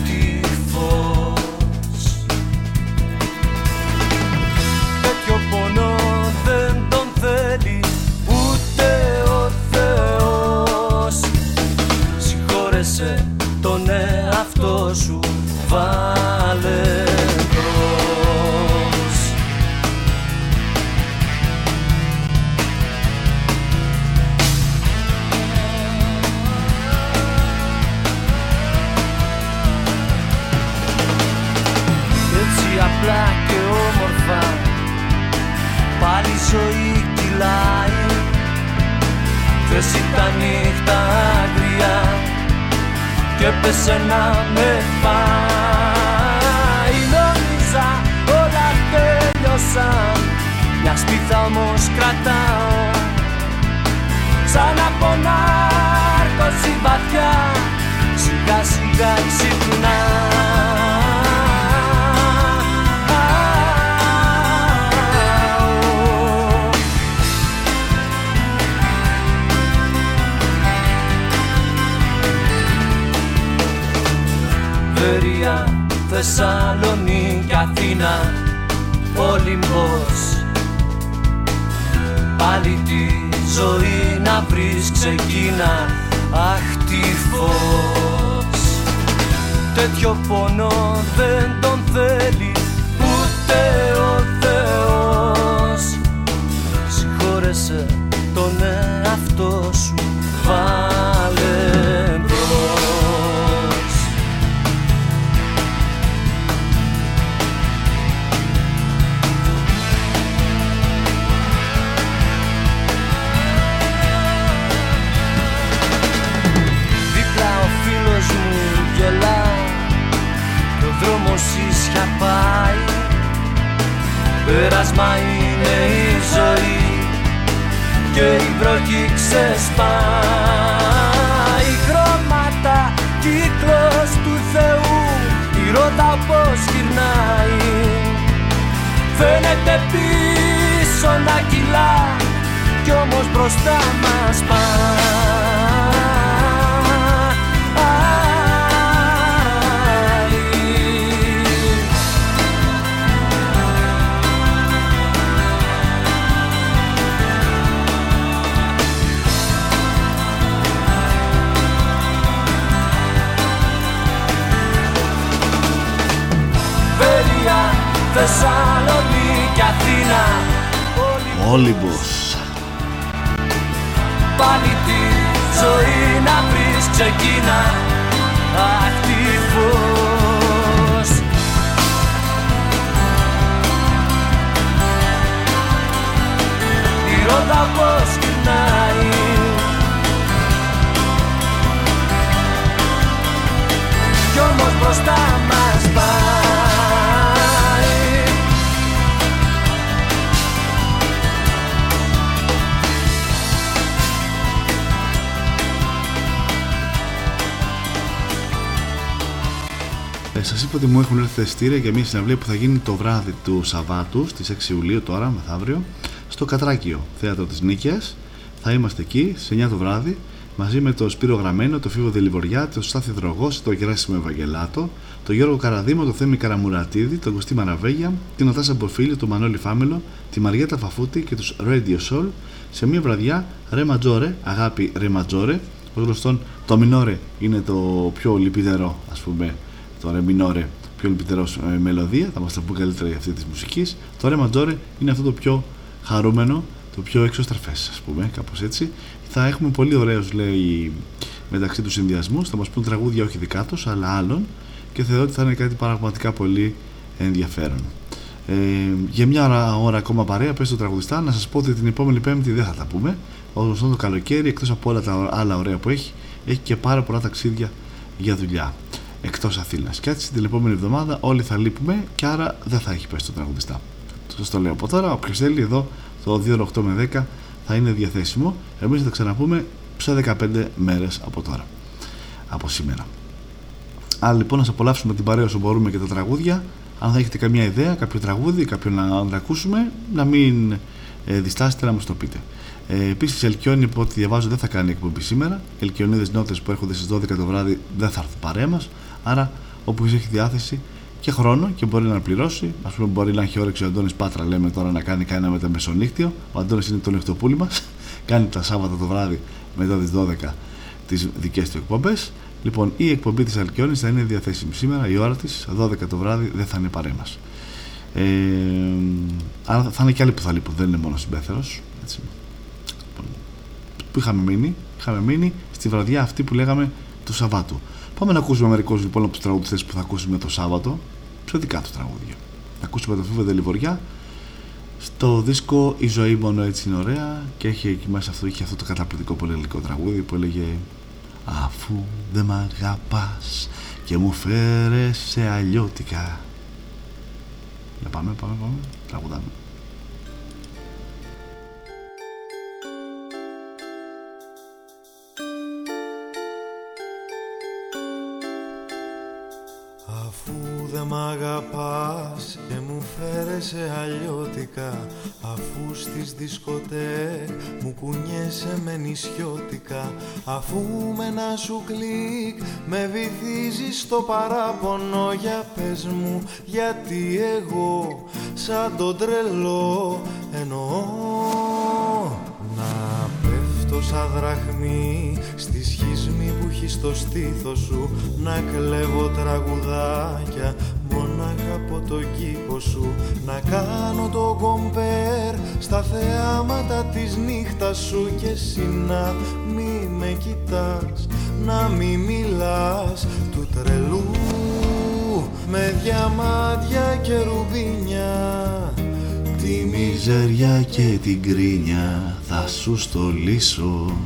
Θες τα νύχτα αγριά Και πέσε να με πάει Νόμιζα όλα τέλειωσαν Μια σπίθα όμως κρατάω. Σαν από νάρκωση βαθιά Σιγά σιγά ξυπνά Βερία, Θεσσαλονίκη, Αθήνα, Ολυμπός Πάλι τη ζωή να βρεις ξεκίνα, αχ τι φως. Τέτοιο πόνο δεν τον θέλει ούτε ο Θεός. Συγχώρεσε τον εαυτό σου βάλε Πέρασμα είναι η ζωή Και η βροχή ξεσπάει. Χρώματα κύκλος του Θεού Η ρότα πως γυρνάει. Φαίνεται πίσω να κυλά Κι όμως μπροστά μας πάει Θεσσαλονίκη, Αθήνα. Όλυμπος. Πάλι τη ζωή να βρεις ξεκίνα. Αχ τι φως Η ρότα πως γυρνάει. Κι όμως μπροστά μας πάει Σας είπα ότι μου έχουν έρθει εστία για μια συναυλία που θα γίνει το βράδυ του Σαββάτου στις 6 Ιουλίου, τώρα μεθαύριο, στο Κατράκιο, θέατρο της Νίκαιας. Θα είμαστε εκεί στι 9 το βράδυ μαζί με τον Σπύρο Γραμμένο, τον Φίβο Δελιβοριά, τον Στάθη Δρογός, τον Γεράσιμο Ευαγγελάτο, τον Γιώργο Καραδίμο, τον Θέμη Καραμουρατίδη, τον Κωστή Μαραβέγια, την Οτάσα Μποφίλη, τον Μανώλη Φάμελο, τη Μαριέτα Φαφούτη και τους Radio Soul σε μια βραδιά Ρε Ματζόρε, αγάπη Ρε Ματζόρε. Ω γνωστόν, το Μινόρε είναι το πιο λυπητερό, ας πούμε, το Ρε Μινόρε, πιο λυπητερός ε, μελωδία, θα μας τα πούμε καλύτερα για αυτή της μουσικής. Το Ρε Ματζόρε είναι αυτό το πιο χαρούμενο, το πιο εξωστρεφές, ας πούμε, κάπως έτσι. Θα έχουμε πολύ ωραίους, λέει, μεταξύ τους συνδυασμούς. Θα μας πούν τραγούδια όχι δικά τους, αλλά άλλων και θεωρώ ότι θα είναι κάτι πραγματικά πολύ ενδιαφέρον. Ε, για μια ώρα, ώρα ακόμα παρέα, πες το τραγουδιστά, να σας πω ότι την επόμενη Πέμπτη δεν θα τα πούμε. Όσο γνωστό το καλοκαίρι, εκτός από όλα τα άλλα ωραία που έχει, έχει και πάρα πολλά ταξίδια για δουλειά εκτός Αθήνας. Και έτσι την επόμενη εβδομάδα όλοι θα λείπουμε και άρα δεν θα έχει πέσει το τραγουδιστά. Σας το λέω από τώρα, όποιος θέλει εδώ το 2 8 με 10 θα είναι διαθέσιμο. Εμείς θα τα ξαναπούμε σε 15 μέρες από τώρα. Από σήμερα. Άρα λοιπόν να σας απολαύσουμε την παρέα όσο μπορούμε και τα τραγούδια. Αν θα έχετε καμία ιδέα, κάποιο τραγούδι, κάποιο να, να ακούσουμε, να μην ε, διστάσετε να μας το πείτε. Ε, Επίσης, η Ελκιόνη, από ό,τι διαβάζω, δεν θα κάνει εκπομπή σήμερα. Οι Ελκιονίδε νότες που έρχονται στις 12 το βράδυ δεν θα έρθουν παρέα μας. Άρα, όποιο έχει διάθεση και χρόνο και μπορεί να πληρώσει, ας πούμε, μπορεί να έχει όρεξη ο Αντώνης Πάτρα, λέμε τώρα, να κάνει κανένα με τα μεσονύχτιο. Ο Αντώνης είναι το νυχτοπούλι μας. κάνει τα Σάββατα το βράδυ μετά τις 12 τις δικές του εκπομπές. Λοιπόν, η εκπομπή της Αλκιόνης θα είναι διαθέσιμη σήμερα, η ώρα της, 12 το βράδυ, δεν θα είναι παρέα μας. Ε, άρα θα είναι και άλλοι που θα λείπουν, δεν είναι μόνο συμπέθερος. Που είχαμε μείνει, είχαμε μείνει στη βραδιά αυτή που λέγαμε του Σαββάτου. Πάμε να ακούσουμε μερικούς λοιπόν από τους τραγουδιστές που θα ακούσουμε το Σάββατο. Σε δικά τους τραγούδια. Θα ακούσουμε τον Φίβο Δελιβοριά. Στο δίσκο Η ζωή μόνο έτσι είναι ωραία και έχει εκεί μέσα αυτό, είχε αυτό το καταπληκτικό πολύ ελληνικό τραγούδι που έλεγε Αφού δεν μ' αγαπάς και μου φέρες σε αλλιώτικα Να πάμε, πάμε, πάμε, τραγουδάμε φέρεσαι αλλιώτικα Αφού στις δισκοτέκ μου κουνιέσαι με νησιώτικα. Αφού με ένα σου κλικ με βυθίζεις στο παράπονο Για πες μου γιατί εγώ σαν τον τρελό εννοώ Να πέφτω σαν δραχμή στη σχισμή που έχει στο στήθος σου Να κλέβω τραγουδάκια μόναχα από το κήπο σου Να κάνω το κομπέρ στα θεάματα της νύχτας σου και εσύ να μη με κοιτάς να μη μιλάς του τρελού με διαμάντια και ρουμπίνια. Τη μιζέρια και την κρίνια θα σου στολίσω.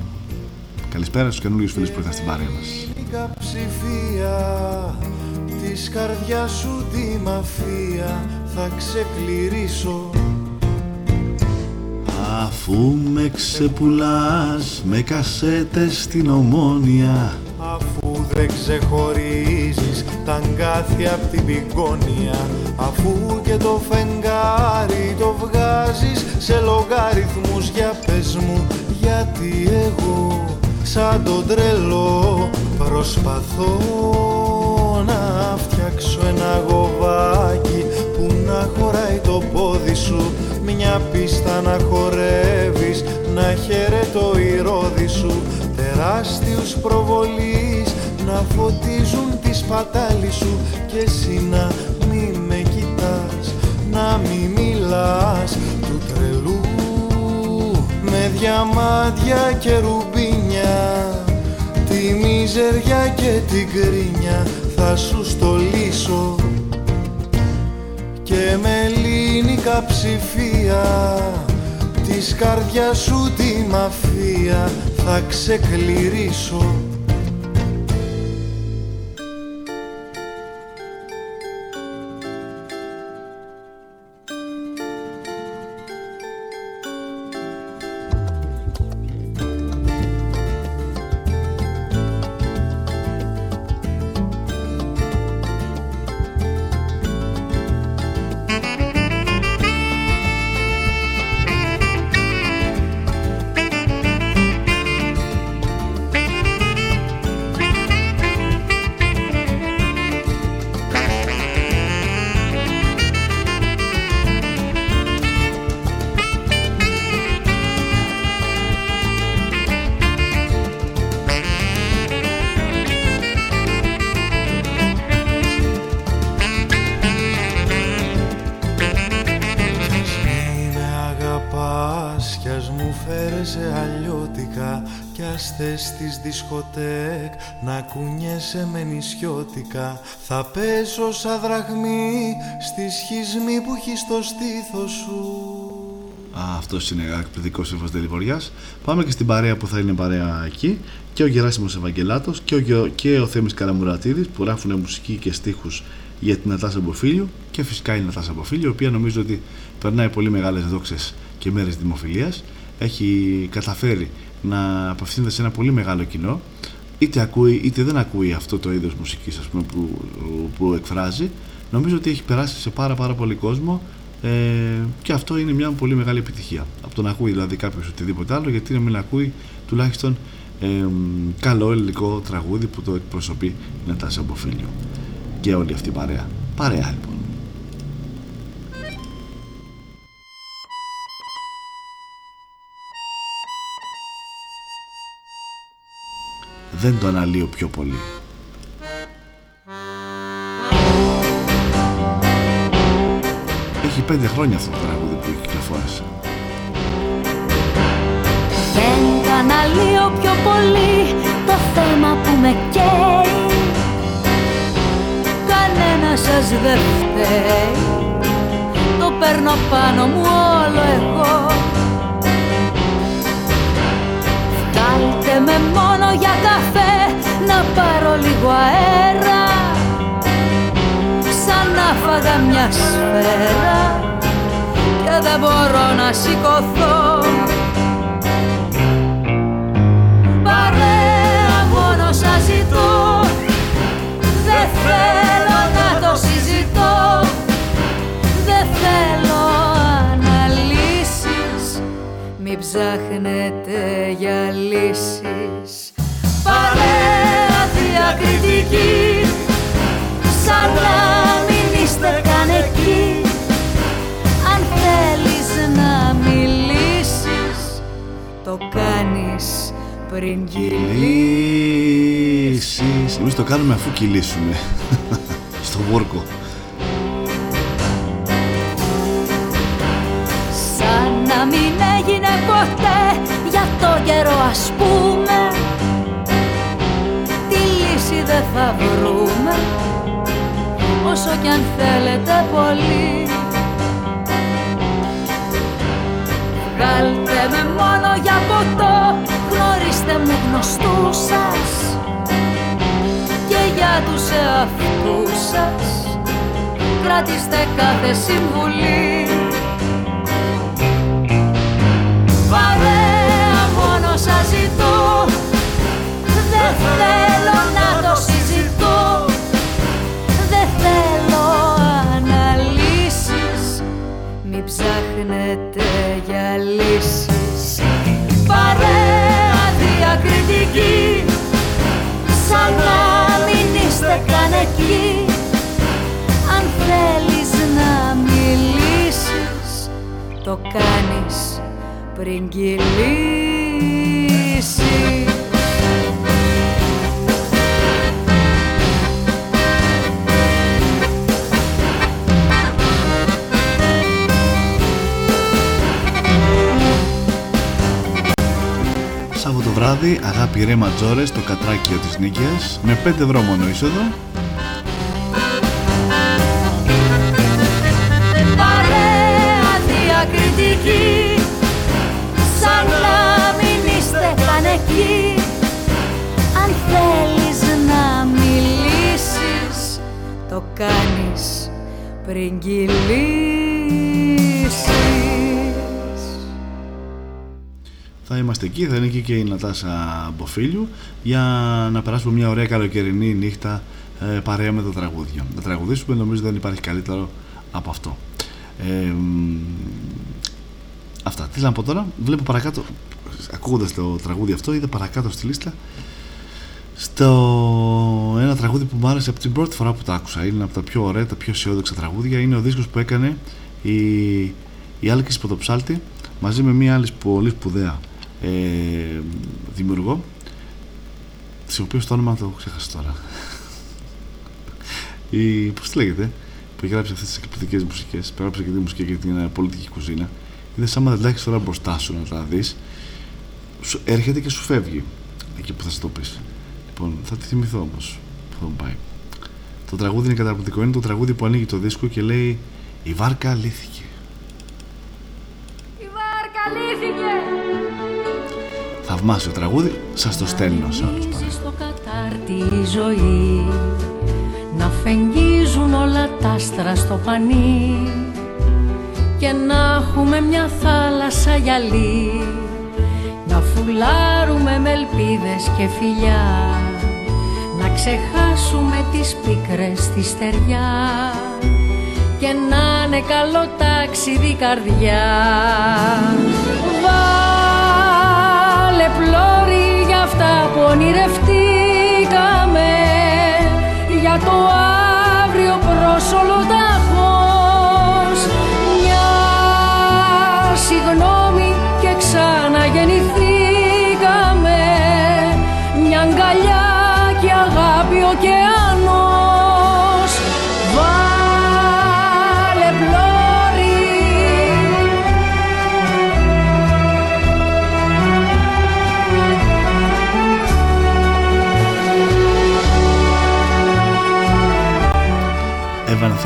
Καλησπέρα στους καινούριους φίλους που ήρθαν στην παρέα μας. Η ψηφία της καρδιάς σου τη μαφία θα ξεκληρίσω Αφού με ξεπουλάς με κασέτες στην ομόνια Αφού δεν ξεχωρίζεις τα αγκάθια απ' την πηγόνια Αφού και το φεγγάρι το βγάζεις σε λογαριθμούς Για πες μου γιατί εγώ σαν τον τρελό Προσπαθώ να φτιάξω ένα γοβάκι που να χωράει το πόδι σου. Μια πίστα να χορεύεις να χαιρετώ η ρόδη σου. Τεράστιους προβολείς να φωτίζουν τη σπατάλη σου. Και εσύ να μη με κοιτάς να μη μιλάς του τρελού. Με διαμάντια και ρουμπίνια τη μιζεριά και την κρίνια θα σου στολίσω και με ελληνικά ψηφία της καρδιάς σου τη μαφία θα ξεκληρίσω δισκοτέκ να κουνιέσαι με νησιώτικα. Θα πέσω σαν δραχμή στη σχισμή που έχεις στο στήθος σου. Αυτός είναι εκπληκτικό σύμφωνος Τελειβοριά. Πάμε και στην παρέα που θα είναι παρέα εκεί. Και ο Γεράσιμος Ευαγγελάτος και ο, Γεω- και ο Θέμης Καραμουρατίδης που γράφουν μουσική και στίχους για την Νατάσα Μποφίλιο. Και φυσικά η Νατάσα Μποφίλιο η οποία νομίζω ότι περνάει πολύ μεγάλες δόξες και μέρες δημοφιλίας. Έχει καταφέρει να απευθύνεται σε ένα πολύ μεγάλο κοινό είτε ακούει είτε δεν ακούει αυτό το είδος μουσικής ας πούμε, που, που εκφράζει νομίζω ότι έχει περάσει σε πάρα πάρα πολύ κόσμο ε, και αυτό είναι μια πολύ μεγάλη επιτυχία. Από το να ακούει δηλαδή κάποιος οτιδήποτε άλλο γιατί να μην ακούει τουλάχιστον ε, καλό ελληνικό τραγούδι που το εκπροσωπεί η Νατάσα Μποφίλιο και όλη αυτή η παρέα. Παρέα λοιπόν δεν το αναλύω πιο πολύ. Έχει πέντε χρόνια αυτό το τραγούδι που έχει κυκλοφόρησε. Δεν το αναλύω πιο πολύ το θέμα που με καίει. Κανένα σας δεν φταίει. Το παίρνω πάνω μου όλο εγώ με μόνο για καφέ Να πάρω λίγο αέρα. Σαν να φάγα μια σφαίρα Και δεν μπορώ να σηκωθώ. Παρέα μόνο σας ζητώ Δεν θέλω ψάχνετε για λύσεις Παρέα διακριτική Σαν να μην είστε καν εκεί Αν θέλεις να μιλήσεις Το κάνεις πριν κυλήσεις Κυλήσεις. Εμείς το κάνουμε αφού κυλήσουμε. Στο βόρκο. Σαν να μην έγινε ποτέ Ας πούμε. Τη λύση δεν θα βρούμε όσο κι αν θέλετε πολύ. Βγάλτε με μόνο για ποτό γνωρίστε μου γνωστούς σας και για τους εαυτούς σας. Κρατήστε κάθε συμβουλή Παρέα μόνο σας ζητώ. Δεν θέλω να το συζητώ. Δεν θέλω αναλύσεις. Μην ψάχνετε για λύσεις. Παρέα διακριτική. Σαν να μην είστε καν εκεί. Αν θέλεις να μιλήσεις Το κάνεις πριν κυλήσει Σάββατο βράδυ, αγάπη ρε ματζόρες στο κατράκιο της Νίκαιας με 5 ευρώ μόνο είσοδο. Παρέα διακριτική καν εκεί Αν θέλεις να μιλήσεις Το κάνεις πριν κυλήσεις Θα είμαστε εκεί, θα είναι εκεί και η Νατάσα Μποφίλιου για να περάσουμε μια ωραία καλοκαιρινή νύχτα ε, παρέα με τα τραγούδια. Να τραγουδήσουμε νομίζω δεν υπάρχει καλύτερο από αυτό. Ε, μ, αυτά. Τι να πω τώρα, βλέπω παρακάτω, ακούγοντας το τραγούδι αυτό, είδα παρακάτω στη λίστα στο ένα τραγούδι που μου άρεσε από την πρώτη φορά που το άκουσα. Είναι από τα πιο ωραία, τα πιο αισιόδοξα τραγούδια. Είναι ο δίσκος που έκανε η, η Άλκης Ποδοψάλτη μαζί με μια άλλη πολύ σπουδαία ε, δημιουργό της οποίας το όνομα το έχω ξεχάσει τώρα. η, πώς τη λέγεται, που έχει γράψει αυτές τις εκπληκτικές μουσικές, που έγραψε και τη μουσική για την ε, πολιτική κουζίνα. Είδες άμα δεν τα έχεις τώρα μπροστά σου να τα δεις, σου έρχεται και σου φεύγει εκεί που θα το πεις. Λοιπόν, θα τη θυμηθώ όμως που θα μου πάει. Το τραγούδι είναι καταπληκτικό. Είναι το τραγούδι που ανοίγει το δίσκο και λέει Η βάρκα λύθηκε. Η βάρκα λύθηκε Θαυμάσιο τραγούδι, σας το στέλνω σε όλους παρέα. στο κατάρτι η ζωή Να φεγγίζουν όλα τα άστρα στο πανί Και να έχουμε μια θάλασσα γυαλί Να φουλάρουμε με ελπίδες και φιλιά Να ξεχάσουμε τις πίκρες στη στεριά Και να είναι καλό ταξίδι καρδιά. Βάλε πλώρη για αυτά που ονειρευτήκαμε Για το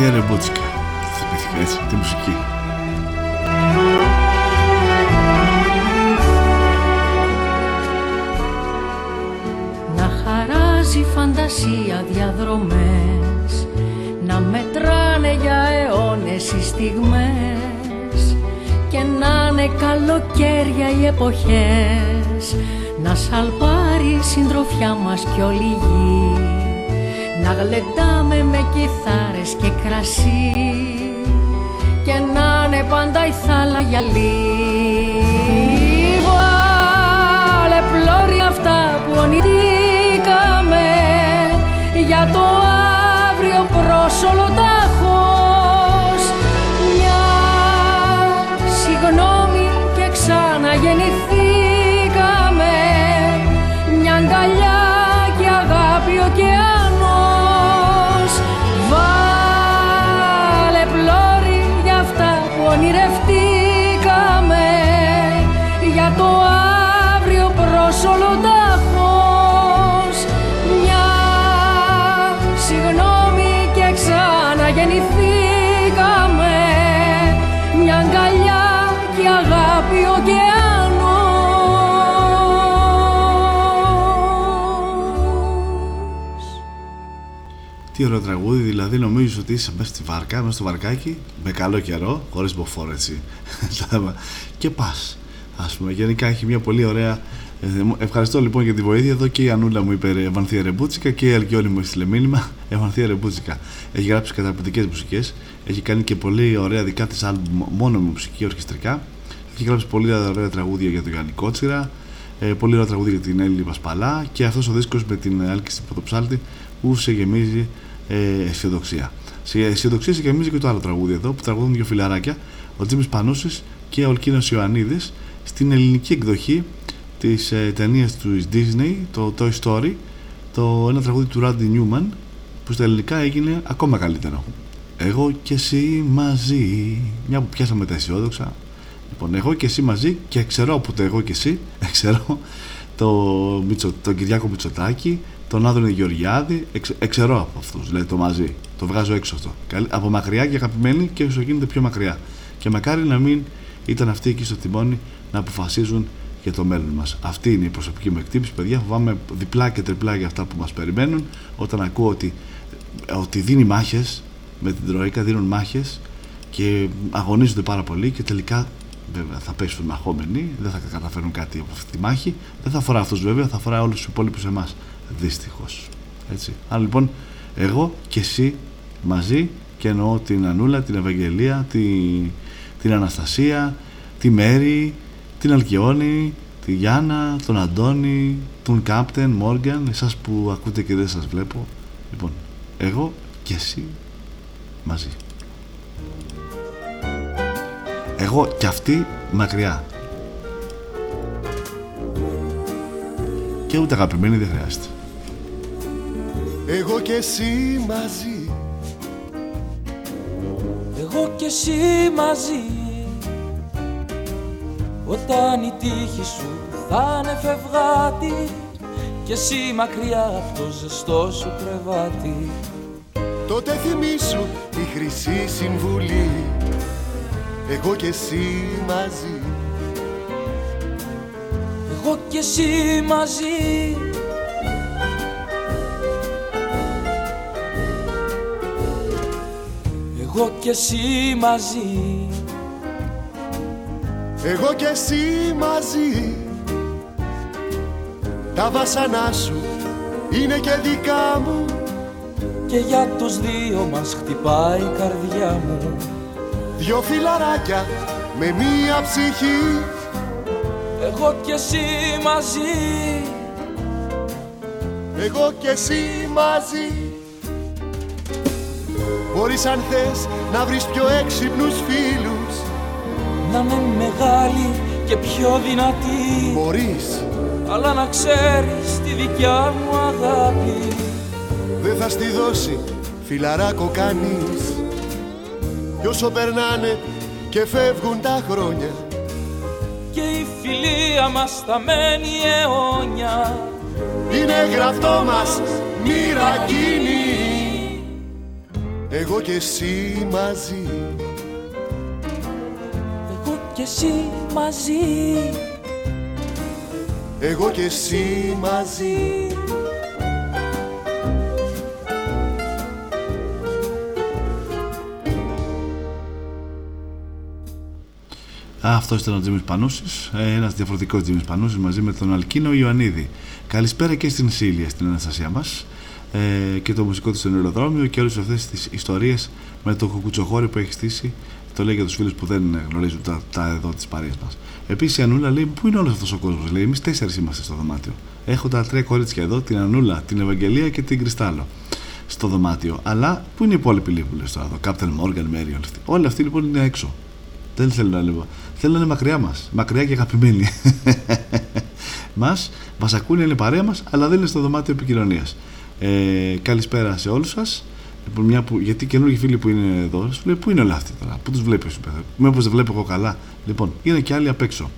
Ευανθία Ρεμπούτσικα. Θυμήθηκα έτσι, τη μουσική. Να χαράζει φαντασία διαδρομές Να μετράνε για αιώνες οι στιγμές Και να είναι καλοκαίρια οι εποχές Να σαλπάρει η συντροφιά μας κι όλη η γη Να γλεντάμε με κιθάρες και κρασί Και να είναι πάντα η θάλα γυαλί Βάλε πλώρη αυτά που ονειρήκαμε για το τραγούδι, δηλαδή νομίζω ότι είσαι μέσα στη βάρκα, μέσα στο βαρκάκι, με καλό καιρό, χωρίς μποφόρ έτσι. και πας. Α πούμε, γενικά έχει μια πολύ ωραία. ε, Ευχαριστώ λοιπόν για τη βοήθεια εδώ και η Ανούλα μου είπε Ευανθία Ρεμπούτσικα και η Αλκιόνη μου έστειλε μήνυμα Ευανθία Ρεμπούτσικα. Έχει γράψει καταπληκτικές μουσικές, έχει κάνει και πολύ ωραία δικά της άλμπουμ μόνο με μουσική ορχιστρικά. Έχει γράψει πολύ ωραία τραγούδια για τον Γιάννη Κότσιρα, ε, πολύ ωραία τραγούδια για την Έλληνη Πασπαλά και αυτός ο δίσκος με την Άλκη στην Πρωτοψάλτη που σε γεμίζει ε, αισιοδοξία. Σε αισιοδοξία σε γεμίζει και το άλλο τραγούδι εδώ που τραγουδούν δύο φιλαράκια, ο Τζίμις Πανούσης και ο Ολκίνο Ιωαννίδης στην ελληνική εκδοχή της ε, ταινίας του Disney, το Toy Story, το ένα τραγούδι του Randy Newman που στα ελληνικά έγινε ακόμα καλύτερο. Εγώ και εσύ μαζί. Μια που πιάσαμε τα αισιόδοξα. Λοιπόν, εγώ και εσύ μαζί και ξέρω από το εγώ και εσύ, ξέρω το, Μητσο, τον Κυριάκο Μητσοτάκη, τον Άδωνη Γεωργιάδη, εξ, εξαιρώ από αυτούς, δηλαδή το μαζί. Το βγάζω έξω αυτό. Καλή- Από μακριά και αγαπημένοι και όσο γίνεται πιο μακριά. Και μακάρι να μην ήταν αυτοί εκεί στο τιμόνι να αποφασίζουν για το μέλλον μας. Αυτή είναι η προσωπική μου εκτίμηση, παιδιά. Φοβάμαι διπλά και τριπλά για αυτά που μας περιμένουν όταν ακούω ότι, ότι δίνει μάχες με την Τροϊκά, δίνουν μάχες και αγωνίζονται πάρα πολύ και τελικά βέβαια θα πέσουν μαχόμενοι, δεν θα καταφέρουν κάτι από αυτή τη μάχη. Δεν θα αφορά αυτούς βέβαια, θα αφορά όλους τους υπόλοιπους εμάς. Δυστυχώς. Έτσι. Άρα λοιπόν, εγώ και εσύ μαζί και εννοώ την Ανούλα, την Ευαγγελία, τη, την Αναστασία, τη Μέρη, την Αλκιόνη, τη Γιάννα, τον Αντώνη, τον Κάπτεν, Μόργαν, εσάς που ακούτε και δεν σας βλέπω. Λοιπόν, εγώ και εσύ μαζί. Εγώ και αυτή μακριά. Και ούτε αγαπημένη δεν χρειάζεται. Εγώ και εσύ μαζί. Εγώ και εσύ μαζί. Όταν η τύχη σου θα είναι φευγάτη Και εσύ μακριά από το ζεστό σου κρεβάτι. Τότε θυμήσου τη χρυσή συμβουλή. Εγώ και εσύ μαζί. Εγώ και εσύ μαζί Εγώ και εσύ μαζί. Εγώ και εσύ μαζί. Τα βασανά σου είναι και δικά μου. Και για τους δύο μας χτυπάει η καρδιά μου. Δυο φιλαράκια με μία ψυχή. Εγώ και εσύ μαζί. Εγώ και εσύ μαζί Μπορείς αν θες να βρεις πιο έξυπνους φίλους. Να είναι μεγάλη και πιο δυνατή. Μπορείς. Αλλά να ξέρεις τη δικιά μου αγάπη. Δεν θα στη δώσει φιλαράκο κανείς. Κι όσο περνάνε και φεύγουν τα χρόνια Και η φιλία μας θα μένει αιώνια. Είναι γραφτό μας μοίρα κοινή Εγώ και εσύ μαζί. Εγώ και εσύ μαζί. Εγώ και εσύ μαζί. Αυτός ήταν ο Τζίμις Πανούσης, ένας διαφορετικός Τζίμις Πανούσης μαζί με τον Αλκίνο Ιωαννίδη. Καλησπέρα και στην Σίλια, στην Αναστασία μας ε, και το μουσικό της στον αεροδρόμιο και όλες αυτές τις ιστορίες με το κουκουτσοχώρι που έχει στήσει. Το λέει για τους φίλους που δεν γνωρίζουν τα, τα εδώ της παρέας μας. Επίσης η Ανούλα λέει: Πού είναι όλος αυτός ο κόσμος, λέει: Εμείς τέσσερις είμαστε στο δωμάτιο. Έχω τα τρία κορίτσια εδώ, την Ανούλα, την Ευαγγελία και την Κρυστάλλο στο δωμάτιο. Αλλά πού είναι οι υπόλοιποι λίγοι που λες τώρα, το Κάπτεν Μόργαν, Μέρι, όλοι αυτοί. Όλοι αυτοί λοιπόν είναι έξω. Δεν θέλουν να λέω. Θέλουν να είναι μακριά μας. Μακριά και αγαπημένοι. μας μας ακούνε, είναι παρέα μας, αλλά δεν είναι στο δωμάτιο επικοινωνίας. Ε, καλησπέρα σε όλους σας. Λοιπόν, μια που, γιατί καινούργιοι φίλοι που είναι εδώ, σου λέει πού είναι όλοι αυτοί τώρα, πού τους βλέπεις, Μήπως δεν βλέπω εγώ καλά; Λοιπόν, είναι και άλλοι απ' έξω.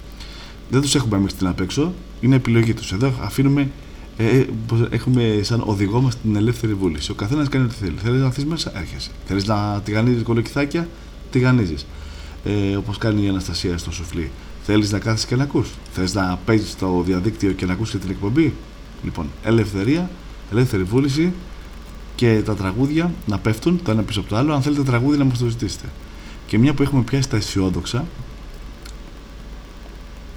δεν τους έχουμε εμείς την απ' έξω, είναι επιλογή τους. Εδώ αφήνουμε, ε, ε, πώς- έχουμε σαν οδηγό μας την ελεύθερη βούληση. Ο καθένας κάνει ό,τι θέλει. Θέλεις να έρθεις μέσα, έρχεσαι. Θέλεις να τηγανίζεις κολοκυθάκια, τηγανίζεις. Ε, όπως κάνει η Αναστασία στο σουφλί. Θέλεις να κάθεις και να ακούς. Θέλεις να παίζεις στο διαδίκτυο και να ακούς και την εκπομπή. Λοιπόν, ελευθερία, ελεύθερη βούληση και τα τραγούδια να πέφτουν το ένα πίσω από το άλλο. Αν θέλετε τραγούδι να μας το ζητήσετε. Και μια που έχουμε πιάσει τα αισιόδοξα,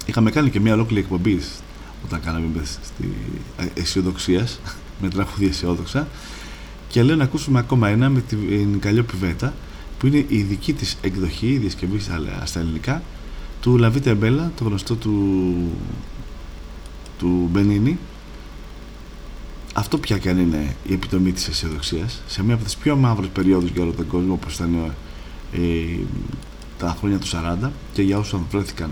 είχαμε κάνει και μια ολόκληρη εκπομπή όταν κάναμε μες στη αισιοδοξίας με τραγούδια αισιόδοξα και λέω να ακούσουμε ακόμα ένα με την Καλλιόπη Βέτα που είναι η δική της εκδοχή, η διασκευή στα, στα ελληνικά του Λαβίτε Μπέλα, το γνωστό του του Μπενίνη αυτό πια και αν είναι η επιτομή της αισιοδοξίας σε μία από τις πιο μαύρες περιόδους για όλο τον κόσμο όπως ήταν ε, τα χρόνια του 40 και για όσους βρέθηκαν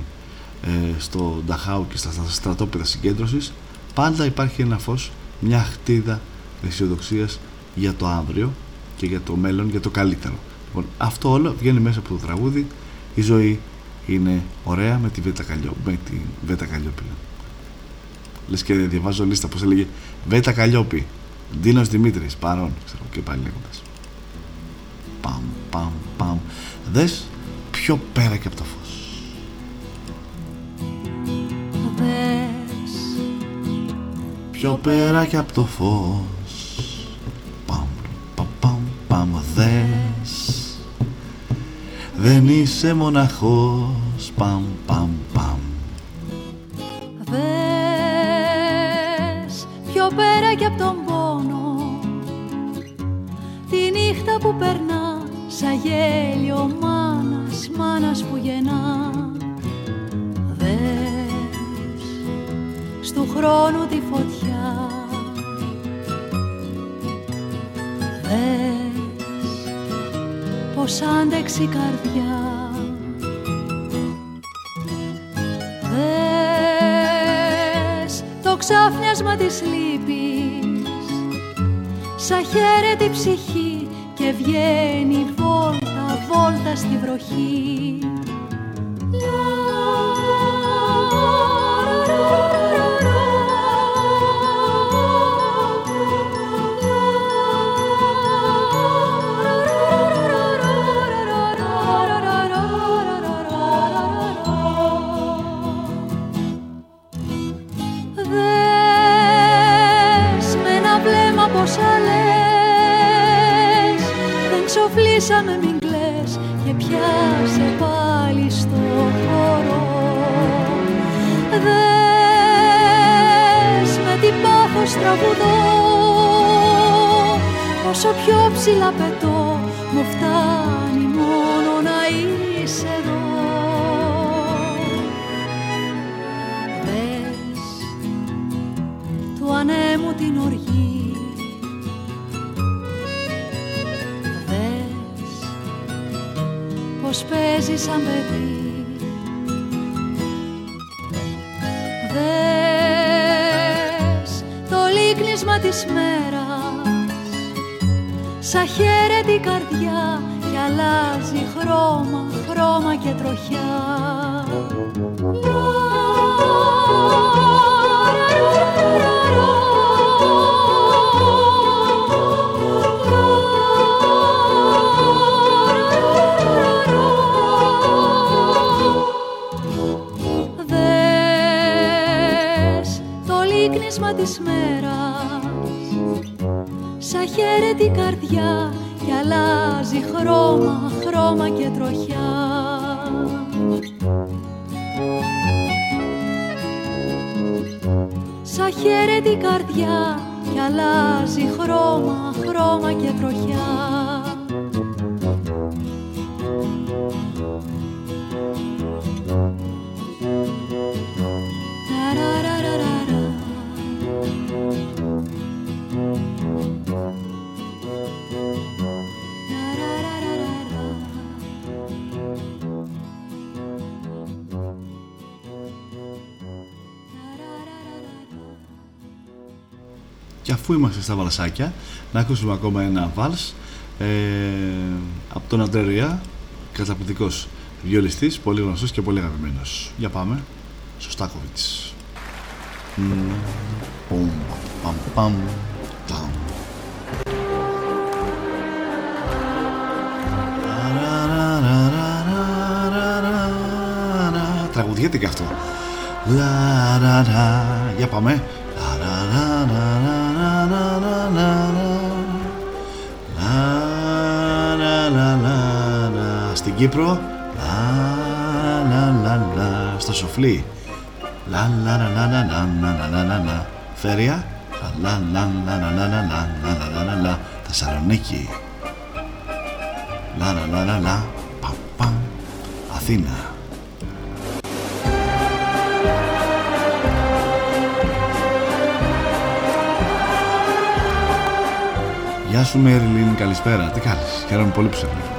ε, στο Νταχάου και στα στρατόπεδα συγκέντρωσης πάντα υπάρχει ένα φως, μια χτίδα αισιοδοξίας για το αύριο και για το μέλλον, για το καλύτερο. Λοιπόν, αυτό όλο βγαίνει μέσα από το τραγούδι. Η ζωή είναι ωραία με τη Βέτα Καλλιόπη. Με τη Βέτα Καλλιόπη. Λες και διαβάζω λίστα πώς έλεγε Βέτα Καλλιόπη, Ντίνος Δημήτρης, παρόν, ξέρω και πάλι λέγοντας. Παμ, παμ, παμ. Δες πιο πέρα και από το φως. Δες Πιο πέρα και από το φως. Παμ, παμ, παμ, παμ, δες. Δεν είσαι μοναχός. Παμ, παμ, παμ πιο πέρα κι απ' τον πόνο. Τη νύχτα που περνά σαν γέλιο μάνας, μάνας που γεννά. Δες στου χρόνου τη φωτιά. Δες πως άντεξε η καρδιά. Δες το ξάφνιασμα της λύπης. Σαν χαίρεται η ψυχή και βγαίνει βόλτα, βόλτα στη βροχή ξοφλήσαμε μην κλαις και πιάσε πάλι στο χώρο. Δες με τι πάθος τραγουδώ Όσο πιο ψηλά πετώ μου φτάνει παίζει σαν παιδί Δες το λύκνισμα της μέρας Σαν χαίρεται η καρδιά και αλλάζει χρώμα, χρώμα και τροχιά Δες λύκνισμα της μέρας. Σαν χαίρεται η καρδιά και αλλάζει χρώμα, χρώμα και τροχιά. Σαν χαίρεται η καρδιά και αλλάζει χρώμα, χρώμα και τροχιά αφού είμαστε στα βαλσάκια, να ακούσουμε ακόμα ένα βάλς ε, από τον Αντερία, καταπληκτικός βιολιστής, πολύ γνωστός και πολύ αγαπημένος. Για πάμε. Σωστάκοβιτς. Μμμ, Πομ, παμ, παμ, ταμ. Τραγουδιέται και αυτό. Λα, ρα, ρα. Για πάμε. Στην Κύπρο. Λα, λα, λα, λα. Στο σοφλί. Λα, λα, λα, λα, λα, λα, λα, λα, λα, λα. Φέρεια. Λα, λα, λα, λα, λα, λα, λα, λα, λα, λα, λα, λα. Θεσσαλονίκη. Λα, λα, λα, λα, λα. Παμ, παμ. Αθήνα. Γεια σου Μέριλιν, καλησπέρα. Τι κάνεις, χαίρομαι πολύ που σε βλέπω.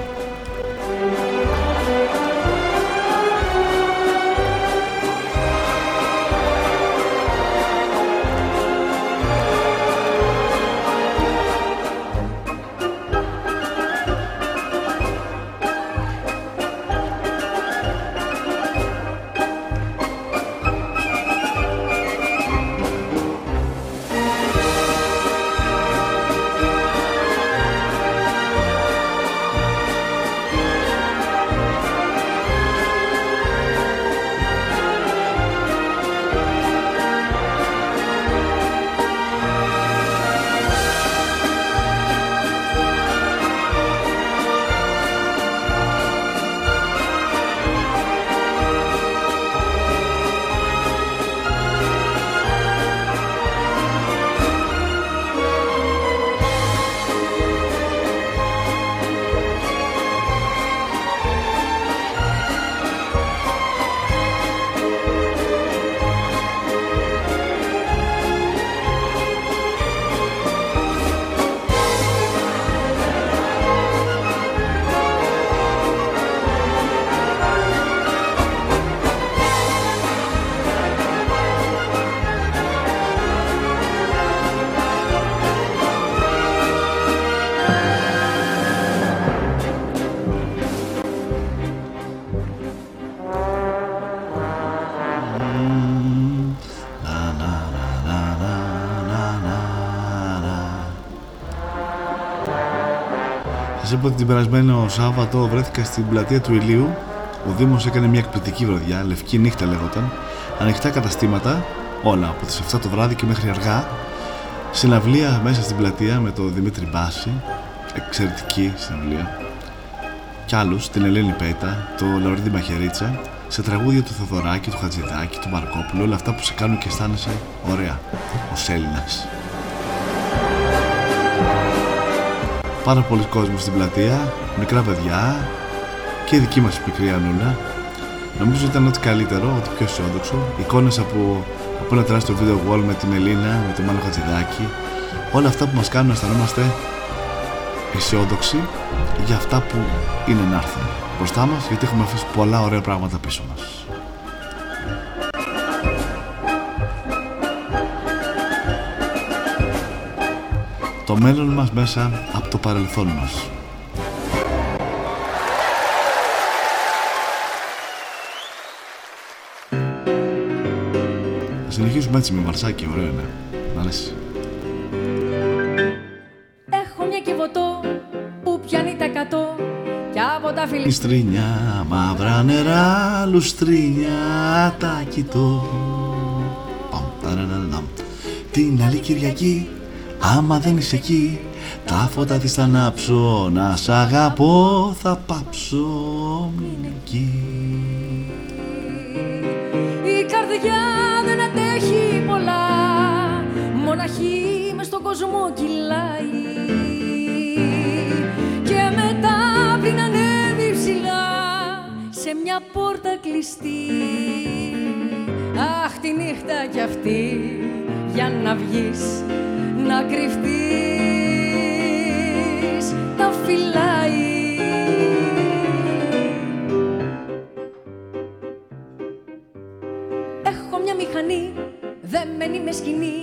Σας είπα ότι την περασμένο Σάββατο βρέθηκα στην πλατεία του Ηλίου. Ο Δήμος έκανε μια εκπληκτική βραδιά, λευκή νύχτα λέγονταν. Ανοιχτά καταστήματα, όλα από τις 7 το βράδυ και μέχρι αργά. Συναυλία μέσα στην πλατεία με τον Δημήτρη Μπάση, εξαιρετική συναυλία. Κι άλλους, την Ελένη Πέτα, το Λαουρίδη Μαχαιρίτσα, σε τραγούδια του Θοδωράκη, του Χατζηδάκη, του Μαρκόπουλου, όλα αυτά που σε κάνουν και αισθάνεσαι ωραία, ως Έλληνας. Πάρα πολλοί κόσμος στην πλατεία, μικρά παιδιά και η δική μας μικρή Ανούλα. Νομίζω ήταν ό,τι καλύτερο, ό,τι πιο αισιόδοξο. Εικόνες από, από ένα τεράστιο βίντεο wall με τη Μελίνα, με το Μάνο Χατζηδάκη. Όλα αυτά που μας κάνουν να αισθανόμαστε αισιόδοξοι για αυτά που είναι να έρθουν μπροστά μας, γιατί έχουμε αφήσει πολλά ωραία πράγματα πίσω μας. Το μέλλον μας μέσα από το παρελθόν μας. Θα συνεχίσουμε έτσι με βαρσάκι, ωραίο είναι. Μ' αρέσει. Έχω μια κυβωτό που πιάνει τα κατώ και από τα φιλιά Λουστρίνια, μαύρα νερά, λουστρίνια, τα κοιτώ. Παμ, ταραραραραμ. Την άλλη Κυριακή, άμα δεν είσαι εκεί, τα φώτα της θα ανάψω, να σ' αγαπώ θα πάψω, μην εκεί. Η καρδιά δεν αντέχει πολλά. Μοναχή μες στον κόσμο κυλάει. Και μετά πριν ανέβει ψηλά Σε μια πόρτα κλειστή. Αχ τη νύχτα κι αυτή Για να βγεις να κρυφτείς Τα φυλάει. Έχω μια μηχανή δεμένη με σκηνή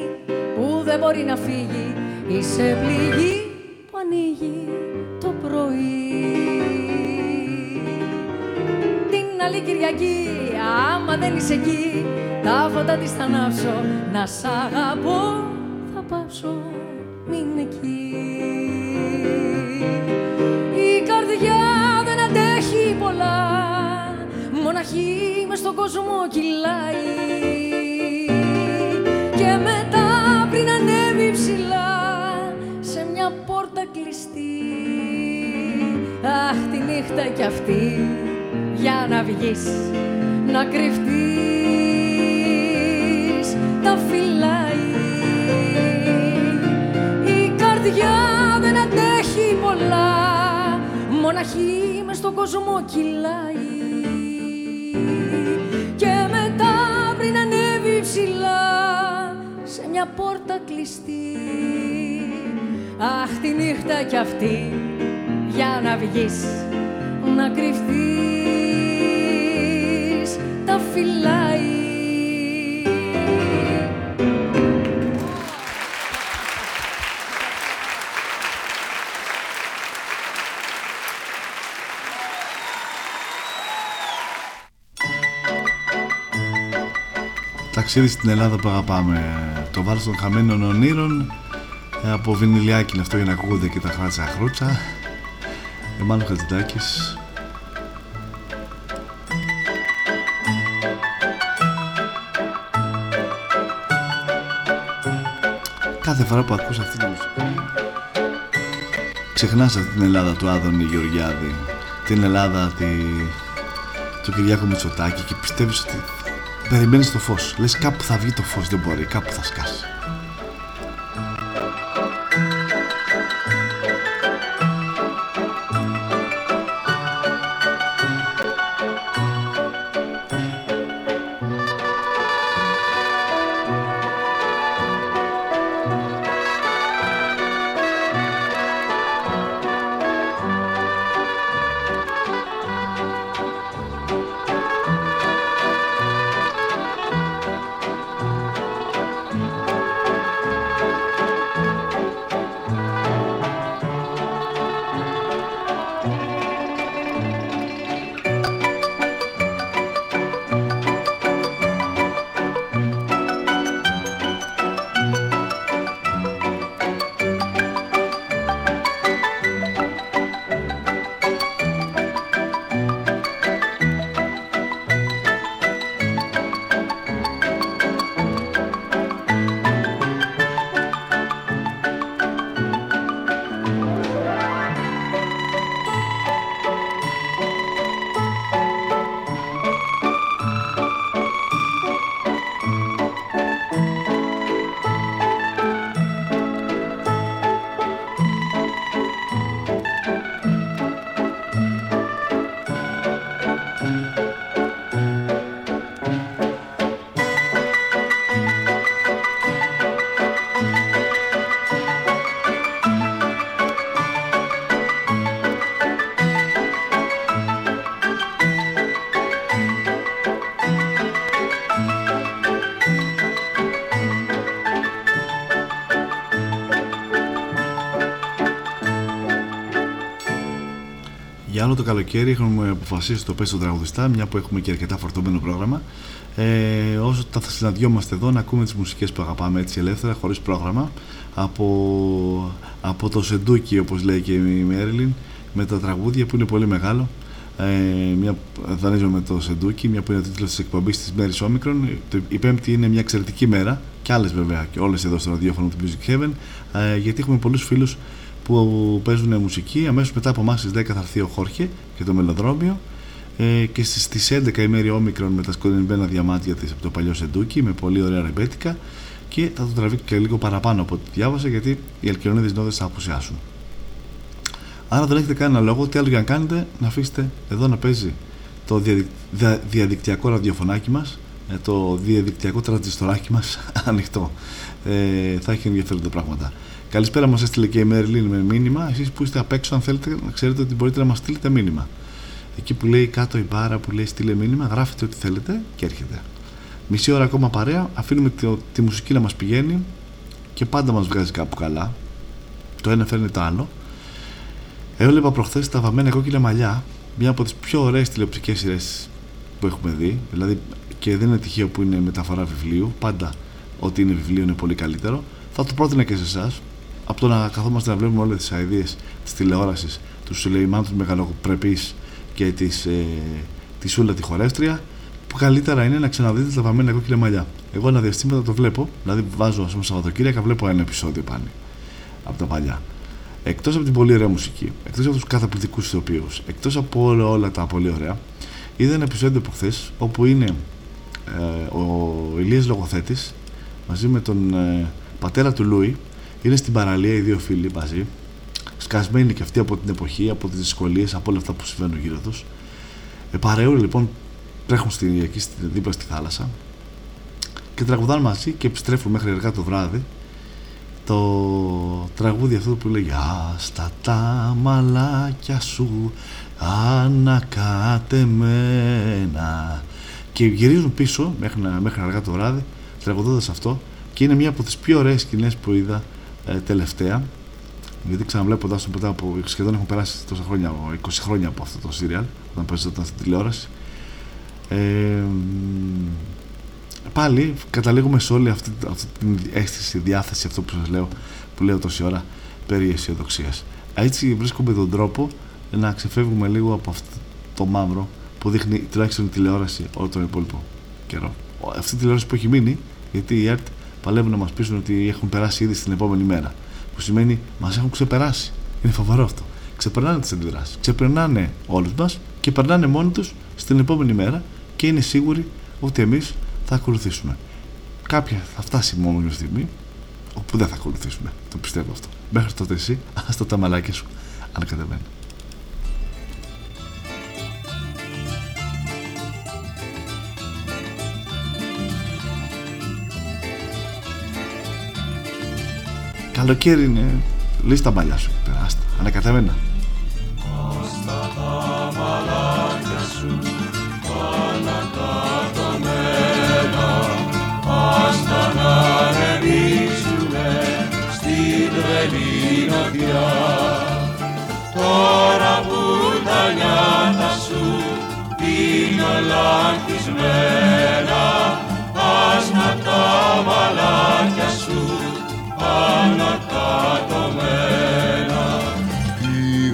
που δεν μπορεί να φύγει. Είσαι πληγή που ανοίγει το πρωί. Την άλλη Κυριακή Άμα δεν είσαι εκεί Τα φώτα της θα ανάψω. Να σ' αγαπώ κόσμο κυλάει. Και μετά πριν ανέβει ψηλά Σε μια πόρτα κλειστή. Αχ τη νύχτα κι αυτή για να βγεις να κρυφτείς τα φυλάει. Η καρδιά δεν αντέχει πολλά μοναχή μες στον κόσμο κυλάει μια πόρτα κλειστή. Αχ τη νύχτα κι αυτή για να βγεις να κρυφτείς. Τα φυλάει Ταξίδι στην Ελλάδα που αγαπάμε. Το βάλω των χαμένων ονείρων ε, από βινιλιάκι είναι αυτό για να ακούγονται και τα χράτσα χρούτσα. Εμμάνου Χατζηδάκης. Κάθε φορά που ακούς αυτή τη μουσική ξεχνάς αυτή την Ελλάδα του Άδωνη Γεωργιάδη την Ελλάδα τη... του Κυριάκου Μητσοτάκη και πιστεύεις ότι περιμένεις το φως. Λες κάπου θα βγει το φως. Δεν μπορεί. Κάπου θα σκάσει το καλοκαίρι έχουμε αποφασίσει το πέσο τραγουδιστά, μια που έχουμε και αρκετά φορτωμένο πρόγραμμα. Ε, όσο θα συναντιόμαστε εδώ να ακούμε τις μουσικές που αγαπάμε έτσι ελεύθερα, χωρίς πρόγραμμα, από, από το Σεντούκι όπως λέει και η Μέρλιν, με τα τραγούδια που είναι πολύ μεγάλο. Ε, μια, δανείζω με το Σεντούκι, μια που είναι ο τίτλος της εκπομπής της μέρης Όμικρον. Η Πέμπτη είναι μια εξαιρετική μέρα, και άλλες βέβαια, και όλες εδώ στο ραδιόφωνο του Music Heaven, ε, γιατί έχουμε πολλούς φίλους που παίζουν μουσική. Αμέσως μετά από εμάς στις 10 θα έρθει ο Χόρχε και το Μελοδρόμιο ε, και στις 11 η μέρη όμικρον με τα σκοτεινημένα διαμάτια της από το παλιό Σεντούκι με πολύ ωραία ρεμπέτικα και θα το τραβήξει και λίγο παραπάνω από ό,τι διάβασα γιατί οι Αλκιονίδες νόδες θα απουσιάσουν. Άρα δεν έχετε κανένα λόγο, τι άλλο για να κάνετε, να αφήσετε εδώ να παίζει το διαδικτυακό ραδιοφωνάκι μας, ε, το διαδικτυακό τραντζιστοράκι μας ανοιχτό. Ε, θα έχει ενδιαφέροντα πράγματα. Καλησπέρα, μας έστειλε και η Μέρλιν με μήνυμα. Εσείς που είστε απ' έξω, αν θέλετε να ξέρετε ότι μπορείτε να μας στείλετε μήνυμα. Εκεί που λέει κάτω η μπάρα που λέει στείλε μήνυμα, γράφετε ό,τι θέλετε και έρχεται. Μισή ώρα ακόμα παρέα, αφήνουμε τη, τη μουσική να μας πηγαίνει και πάντα μας βγάζει κάπου καλά. Το ένα φέρνει το άλλο. Έβλεπα προχθές τα βαμμένα κόκκινα μαλλιά, μια από τις πιο ωραίες τηλεοπτικές σειρές που έχουμε δει. Δηλαδή και δεν είναι τυχαίο που είναι μεταφορά βιβλίου. Πάντα ό,τι είναι βιβλίο είναι πολύ καλύτερο. Θα το πρότεινα και σε εσάς. Από το να καθόμαστε να βλέπουμε όλες τις αειδίε της τηλεόρασης, τους Σουλεϊμάν, τους μεγαλοπρεπείς και τη ε, τη Σούλα τη χορεύτρια, που καλύτερα είναι να ξαναδείτε τα βαμμένα κόκκινα μαλλιά. Εγώ ένα διαστήματα το βλέπω, δηλαδή βάζω ας πούμε Σαββατοκύριακα, βλέπω ένα επεισόδιο πάλι από τα παλιά. Εκτός από την πολύ ωραία μουσική, εκτός από τους καταπληκτικούς ηθοποιούς, εκτός από όλα, όλα τα πολύ ωραία, είδα ένα επεισόδιο από χθες όπου είναι ε, ο Ηλίας Λογοθέτης μαζί με τον ε, πατέρα του Λούι είναι στην παραλία οι δύο φίλοι μαζί σκασμένοι και αυτοί από την εποχή από τις δυσκολίες, από όλα αυτά που συμβαίνουν γύρω τους. Ε, παρεούλοι λοιπόν τρέχουν στη, εκεί στη, δίπλα στη θάλασσα και τραγουδάνε μαζί και επιστρέφουν μέχρι αργά το βράδυ το τραγούδι αυτό που λέει «Άστα τα μαλάκια σου ανακατεμένα» και γυρίζουν πίσω μέχρι, να- μέχρι αργά το βράδυ τραγουδώντας αυτό και είναι μια από τις πιο ωραίες σκηνές που είδα ε, τελευταία γιατί ξαναβλέπω μετά μετά από σχεδόν έχουν περάσει τόσα χρόνια 20 χρόνια από αυτό το σύριαλ όταν παίζονταν στην τηλεόραση ε, μ, πάλι καταλήγουμε σε όλη αυτή, αυτή την αίσθηση, διάθεση αυτό που σας λέω που λέω τόση ώρα περί αισιοδοξίας. έτσι βρίσκουμε τον τρόπο να ξεφεύγουμε λίγο από αυτό το μαύρο που δείχνει τουλάχιστον η τηλεόραση όλο τον υπόλοιπο καιρό. Ο- Αυτή η τηλεόραση που έχει μείνει, γιατί οι ΕΡΤ παλεύουν να μας πείσουν ότι έχουν περάσει ήδη στην επόμενη μέρα. Που σημαίνει μας έχουν ξεπεράσει. Είναι φοβερό αυτό. Ξεπερνάνε τις αντιδράσεις. Ξεπερνάνε όλους μας και περνάνε μόνοι τους στην επόμενη μέρα και είναι σίγουροι ότι εμείς θα ακολουθήσουμε. Κάποια θα φτάσει μόνο μια στιγμή όπου δεν θα ακολουθήσουμε. Το πιστεύω αυτό. Μέχρι τότε εσύ, άστα τα μαλάκια σου ανακατεμένα. Καλοκαίρι είναι. Λύσει τα μαλλιά σου. Περάστα. Ανακατεμένα. Στα τα μαλάκια σου ανακατωμένα άστα να ανεβήσουνε στην τρελή νοτιά τώρα που τα νιάτα σου είναι όλα ανθισμένα άστα τα μαλάκια σου ανακατωμένα Η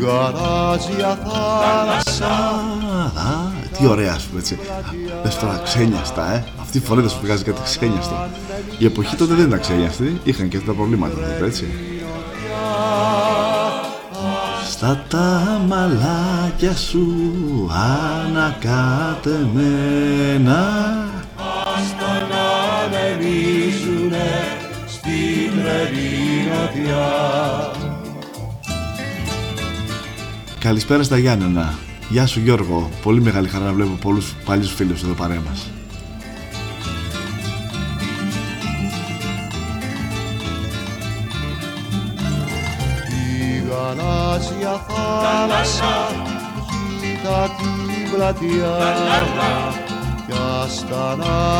γαράζια θάλασσα Α, τι ωραία, ας πούμε έτσι. Λε τώρα ξένιαστα, ε. Αυτή η φωνή δεν σου βγάζει κάτι ξένιαστο. Η εποχή τότε δεν ήταν ξένιαστη, είχαν και αυτά τα προβλήματα τότε, έτσι. Στα τα μαλάκια σου ανακατεμένα τρελή νοτιά Καλησπέρα στα Γιάννενα. Γεια σου Γιώργο. Πολύ μεγάλη χαρά να βλέπω πολλούς παλιούς φίλους εδώ παρέα μας. Η γαλάζια θάλασσα κοίτα την πλατεία κι άστα να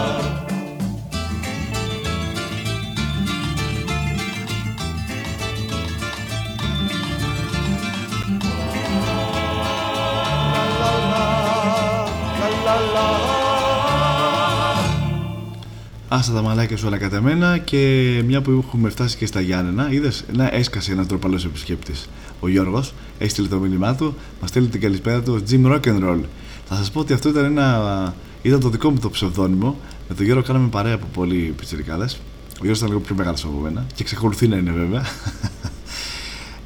Άστα τα μαλάκια σου ανακατωμένα Άστα να ανεβήσουνε στην τρελή νοτιά Άστα τα μαλάκια σου ανακατεμένα και μια που έχουμε φτάσει και στα Γιάννενα, είδες να έσκασε ένας τροπαλός επισκέπτης. Ο Γιώργος έστειλε το μήνυμά του, μας στέλνει την καλησπέρα του Jim Rock'n'Roll. Θα σας πω ότι αυτό ήταν, ένα, ήταν το δικό μου το ψευδόνυμο. Με τον Γιώργο κάναμε παρέα από πολλοί πιτσιρικάδες. Ο Γιώργος ήταν λίγο πιο μεγάλος από μένα και εξακολουθεί να είναι βέβαια.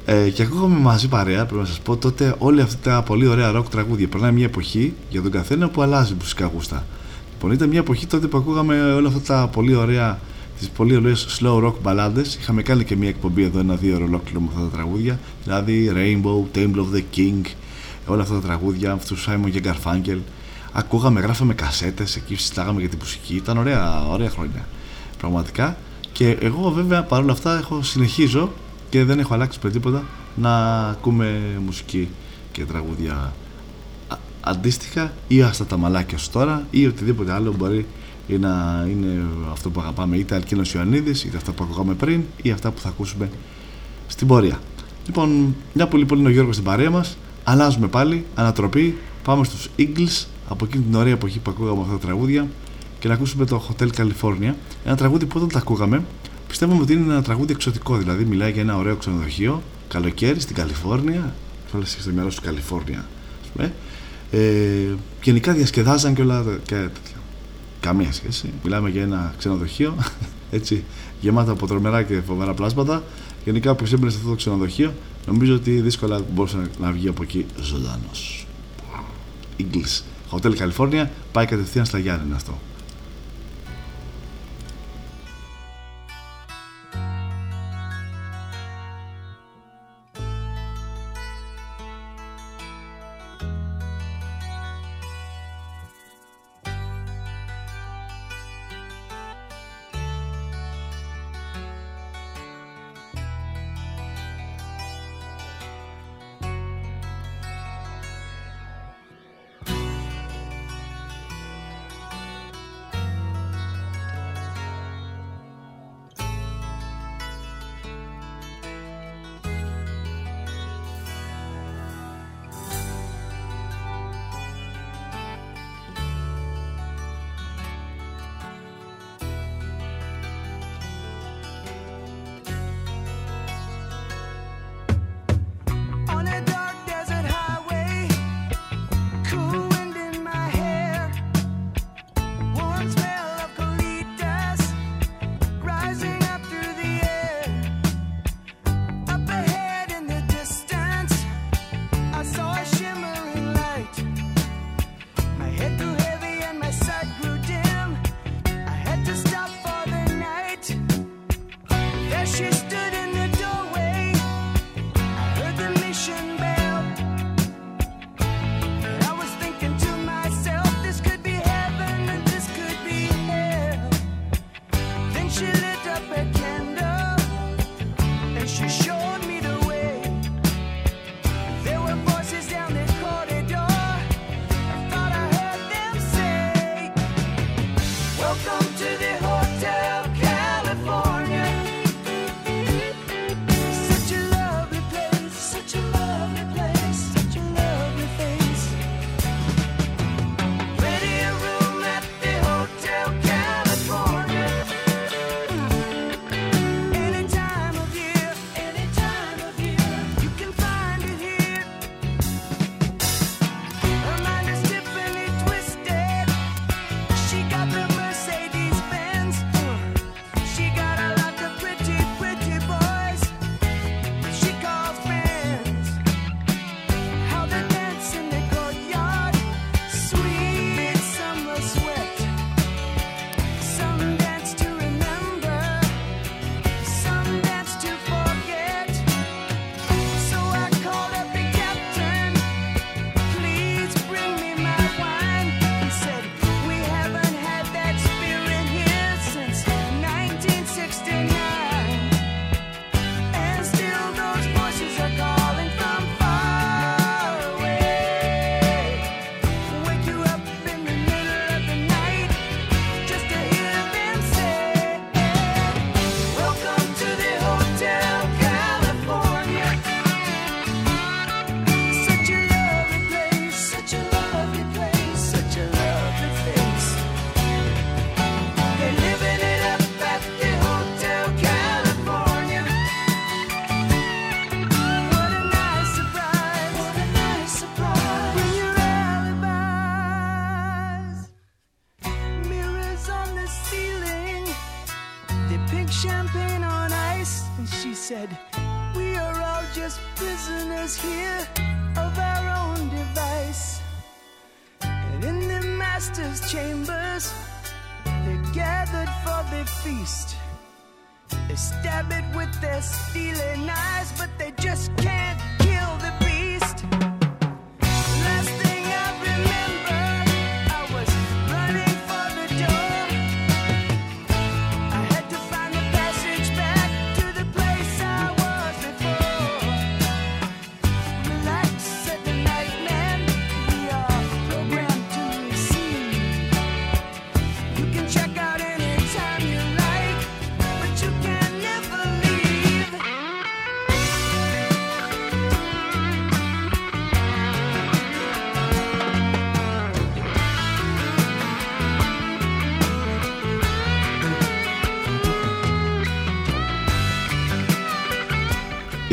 Ε, και ακούγαμε μαζί παρέα, πρέπει να σας πω, τότε όλα αυτά τα πολύ ωραία ροκ τραγούδια. Περνάει μια εποχή για τον καθένα που αλλάζει μουσικά γούστα. Λοιπόν, ήταν μια εποχή τότε που ακούγαμε όλα αυτά τα πολύ ωραία, τις πολύ ωραίες slow rock μπαλάντες. Είχαμε κάνει και μια εκπομπή εδώ ένα-δύο ώρα ολόκληρο με αυτά τα τραγούδια, δηλαδή Rainbow, Table of the King, όλα αυτά τα τραγούδια, αυτούς Simon και Garfunkel. Ακούγαμε, γράφαμε κασέτες, εκεί συζητάγαμε για την μουσική, ήταν ωραία, ωραία χρόνια πραγματικά. Και εγώ βέβαια παρόλα αυτά έχω, συνεχίζω και δεν έχω αλλάξει τίποτα να ακούμε μουσική και τραγούδια αντίστοιχα ή άστα τα μαλάκια σου τώρα ή οτιδήποτε άλλο μπορεί να είναι αυτό που αγαπάμε είτε Αλκίνος Ιωαννίδης είτε αυτά που ακούγαμε πριν ή αυτά που θα ακούσουμε στην πορεία. Λοιπόν, μια πολύ λοιπόν πολύ είναι ο Γιώργος στην παρέα μας, αλλάζουμε πάλι, ανατροπή, πάμε στους Eagles από εκείνη την ωραία εποχή που ακούγαμε αυτά τα τραγούδια και να ακούσουμε το Hotel California, ένα τραγούδι που όταν τα ακούγαμε πιστεύουμε ότι είναι ένα τραγούδι εξωτικό, δηλαδή μιλάει για ένα ωραίο ξενοδοχείο, καλοκαίρι στην Καλιφόρνια, φάλεσαι στο μυαλό σου Καλιφόρνια, ας πούμε, ε, γενικά διασκεδάζαν και όλα και τέτοια. Καμία σχέση. Μιλάμε για ένα ξενοδοχείο, έτσι, γεμάτα από τρομερά και φοβερά πλάσματα. Γενικά, που σήμερα σε αυτό το ξενοδοχείο, νομίζω ότι δύσκολα μπορούσε να βγει από εκεί ζωντανός. English. Hotel California πάει κατευθείαν στα Γιάννη αυτό.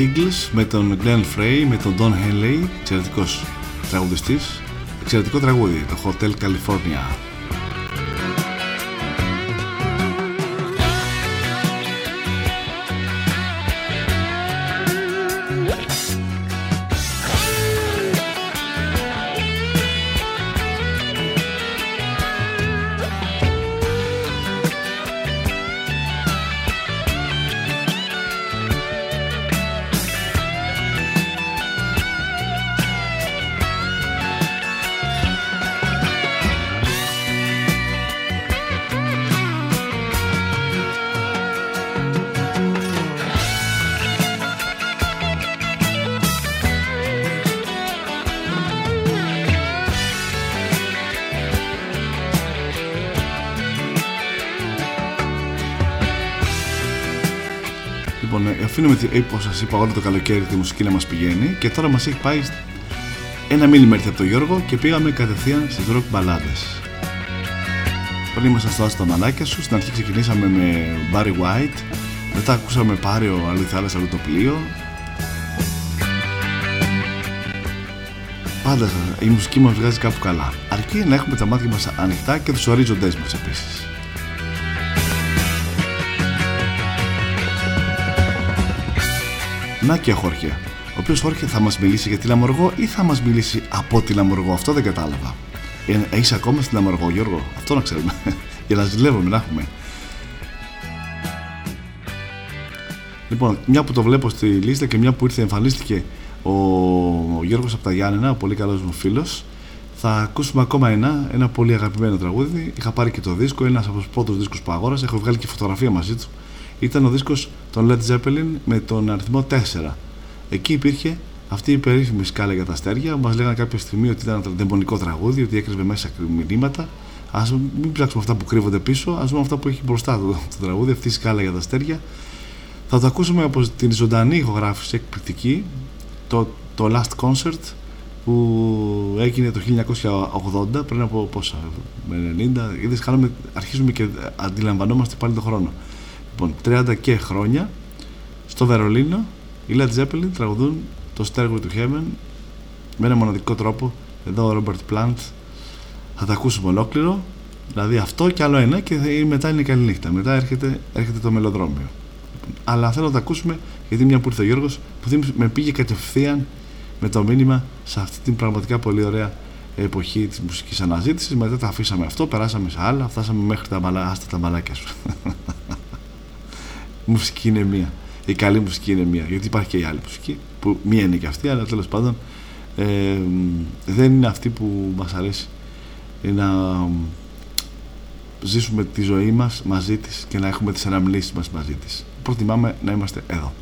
Eagles με τον Glenn Frey, με τον Don Henley, εξαιρετικός τραγουδιστής, εξαιρετικό τραγούδι, το Hotel California. Αφήνουμε, τη- ε, όπως σας είπα, όλο το καλοκαίρι τη μουσική να μας πηγαίνει και τώρα μας έχει πάει ένα μήνυμα έρθει από τον Γιώργο και πήγαμε κατευθείαν στις rock μπαλάντες. Πριν ήμασταν στο Άστα Μαλάκια σου, στην αρχή ξεκινήσαμε με Barry White, μετά ακούσαμε Πάριο, αλλού η θάλασσα, αλλού το πλοίο. Πάντα η μουσική μας βγάζει κάπου καλά. Αρκεί να έχουμε τα μάτια μας ανοιχτά και τους ορίζοντές μας επίσης. Να και ο Χόρχε. Ο οποίος Χόρχε θα μας μιλήσει για τη Λαμοργό ή θα μας μιλήσει από τη Λαμοργό; Αυτό δεν κατάλαβα. Ε, Έχεις ακόμα στη Λαμοργό, Γιώργο; Αυτό να ξέρουμε. για να ζηλεύουμε, να έχουμε. Λοιπόν, μια που το βλέπω στη λίστα και μια που ήρθε, εμφανίστηκε ο, ο Γιώργος από τα Γιάννενα, ο πολύ καλός μου φίλος, θα ακούσουμε ακόμα ένα, ένα πολύ αγαπημένο τραγούδι. Είχα πάρει και το δίσκο, ένας από τους πρώτους δίσκους που αγόρασα. Έχω βγάλει και φωτογραφία μαζί του. Ήταν ο δίσκος των Led Zeppelin με τον αριθμό 4. Εκεί υπήρχε αυτή η περίφημη σκάλα για τα αστέρια. Μας λέγανε κάποια στιγμή ότι ήταν ένα δαιμονικό τραγούδι, ότι έκρυβε μέσα μηνύματα. Α μην ψάξουμε αυτά που κρύβονται πίσω, ας δούμε αυτά που έχει μπροστά το, το τραγούδι, αυτή η σκάλα για τα αστέρια. Θα το ακούσουμε από την ζωντανή ηχογράφηση εκπληκτική, το, το Last Concert που έγινε το 1980, πριν από πόσα, με 90, είδες, κάνουμε, αρχίζουμε και αντιλαμβανόμαστε πάλι τον χρόνο. Λοιπόν, 30 και χρόνια, στο Βερολίνο, οι Led Zeppelin τραγουδούν το Stairway to Heaven με ένα μοναδικό τρόπο. Εδώ ο Robert Plant θα τα ακούσουμε ολόκληρο. Δηλαδή αυτό και άλλο ένα και θα- μετά είναι καλή νύχτα. Μετά έρχεται, έρχεται το μελοδρόμιο. Αλλά θέλω να τα ακούσουμε γιατί μια που ήρθε ο Γιώργος που θύμισε- με πήγε κατευθείαν με το μήνυμα σε αυτή την πραγματικά πολύ ωραία εποχή της μουσικής αναζήτησης. Μετά τα αφήσαμε αυτό, περάσαμε σε άλλα, φτάσαμε μέχρι τα, μαλά, άστα τα μαλάκια σου. η μουσική είναι μία. Η καλή μουσική είναι μία. Γιατί υπάρχει και η άλλη μουσική, που μία είναι και αυτή, αλλά τέλος πάντων ε, δεν είναι αυτή που μας αρέσει ε, να ζήσουμε τη ζωή μας μαζί της και να έχουμε τις αναμνήσεις μας μαζί της. Προτιμάμε να είμαστε εδώ,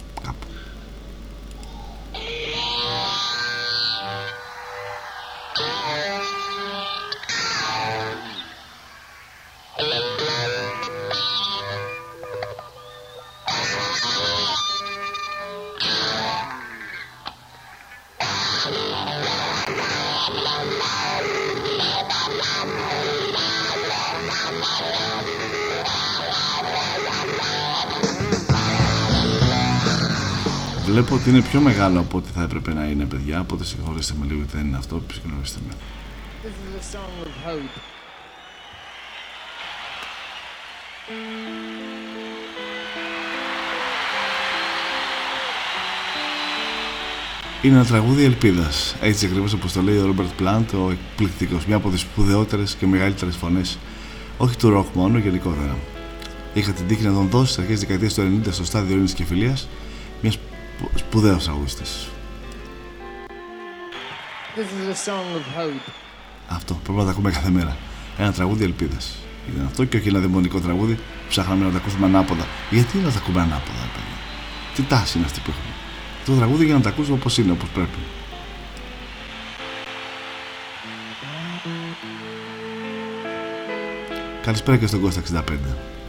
Βλέπω ότι είναι πιο μεγάλο από ό,τι θα έπρεπε να είναι, παιδιά. Οπότε συγχωρέστε με λίγο ότι δεν είναι αυτό. Συγχωρέστε με. This is a song of hope. Είναι ένα τραγούδι ελπίδας. Έτσι ακριβώς όπως το λέει ο Ρόμπερτ Πλάντ, ο εκπληκτικός. Μια από τις σπουδαιότερες και μεγαλύτερες φωνές, όχι του ροκ μόνο, γενικότερα. Είχα την τύχη να τον δώσει στις αρχές δεκαετίας του 90 στο στάδιο Ειρήνης και Φιλίας, μιας σπουδαίος τραγουδιστή. This is a song of hope. Αυτό πρέπει να τα ακούμε κάθε μέρα. Ένα τραγούδι ελπίδας. Ήταν αυτό και όχι ένα δαιμονικό τραγούδι που ψάχναμε να τα ακούσουμε ανάποδα. Γιατί να τα ακούμε ανάποδα, ρε παιδιά. Τι τάση είναι αυτή που έχουμε; Το τραγούδι για να τα ακούσουμε όπως είναι, όπως πρέπει. Καλησπέρα και στον Κώστα 65.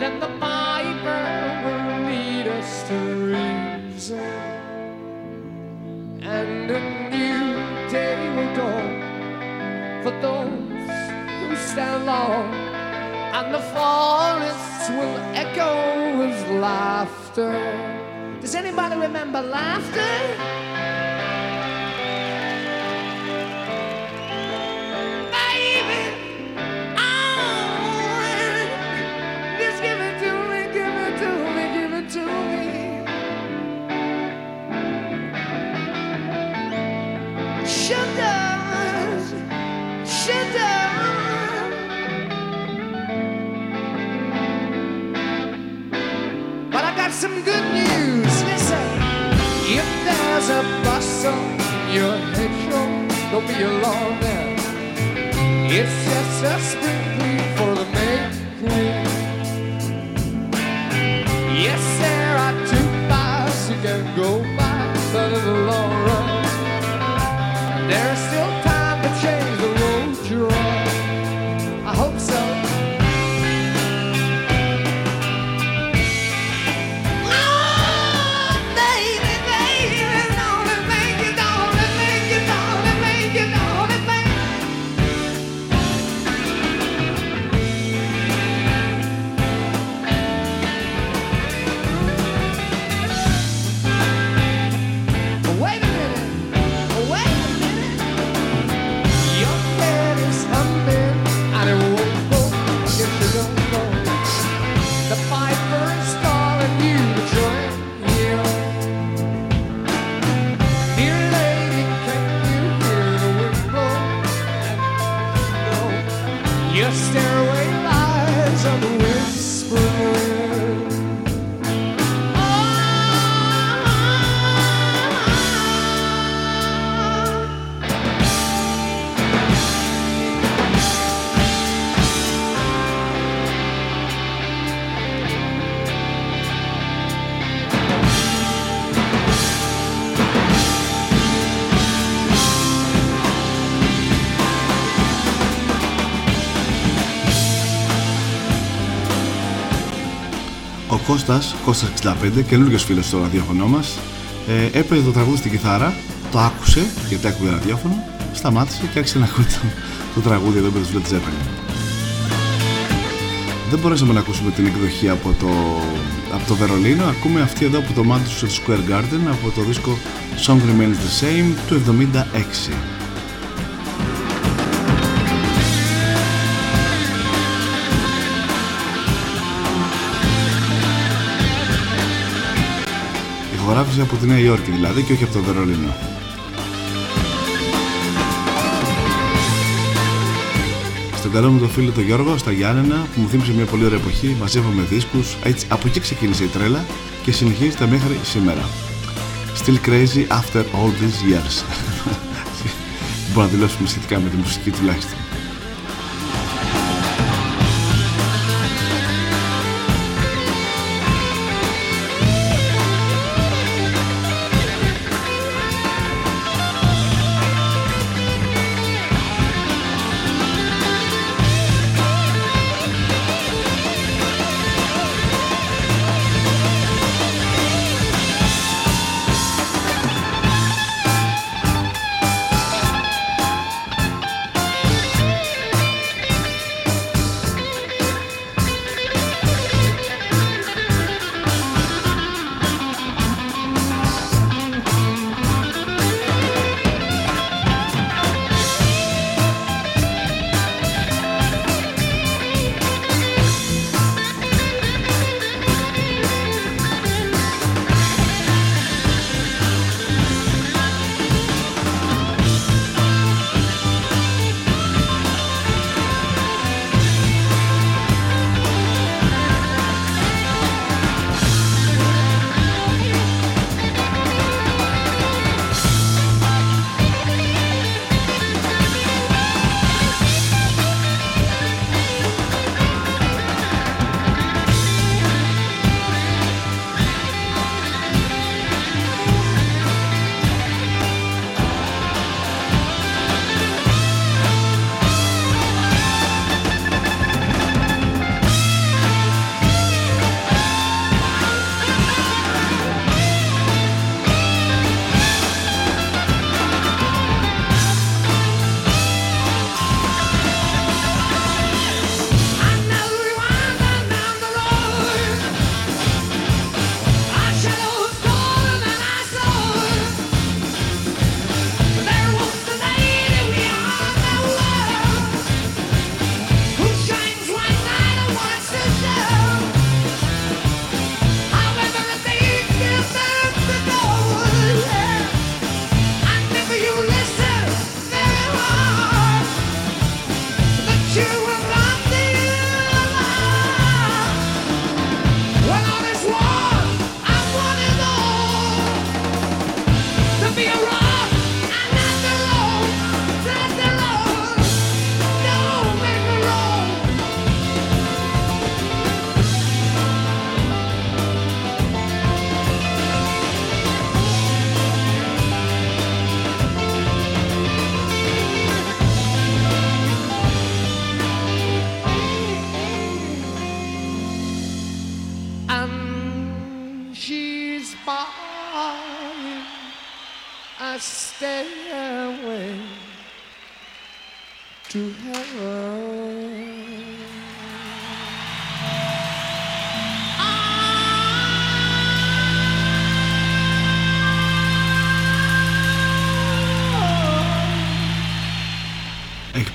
then the Piper will lead us to reason. And a new day will dawn for those who stand long, and the forests will echo with laughter. Does anybody remember laughter? some good news. Listen, if there's a bustle, your head show, don't be alarmed now. It's just a spring clean for the making. Yes, there are two fires you can go by. Κώστας, Κώστας 65, καινούριος φίλος στο ραδιόφωνο μας, ε, έπαιζε το τραγούδι στην κιθάρα, το άκουσε, γιατί άκουγε ραδιόφωνο, σταμάτησε και άρχισε να ακούει το, το τραγούδι εδώ με τους Led Zeppelin. Δεν μπορέσαμε να ακούσουμε την εκδοχή από το, από το Βερολίνο, ακούμε αυτή εδώ από το Madison Square Garden από το δίσκο Song Remains the Same του 76. Ηχογράφηση από τη Νέα Υόρκη δηλαδή και όχι από το Βερολίνο. Στον καλό μου το φίλο τον Γιώργο, στα Γιάννενα, που μου θύμισε μια πολύ ωραία εποχή, μαζεύαμε δίσκους, έτσι από εκεί ξεκίνησε η τρέλα και συνεχίζεται μέχρι σήμερα. Still crazy after all these years. Μπορούμε να δηλώσουμε σχετικά με τη μουσική τουλάχιστον.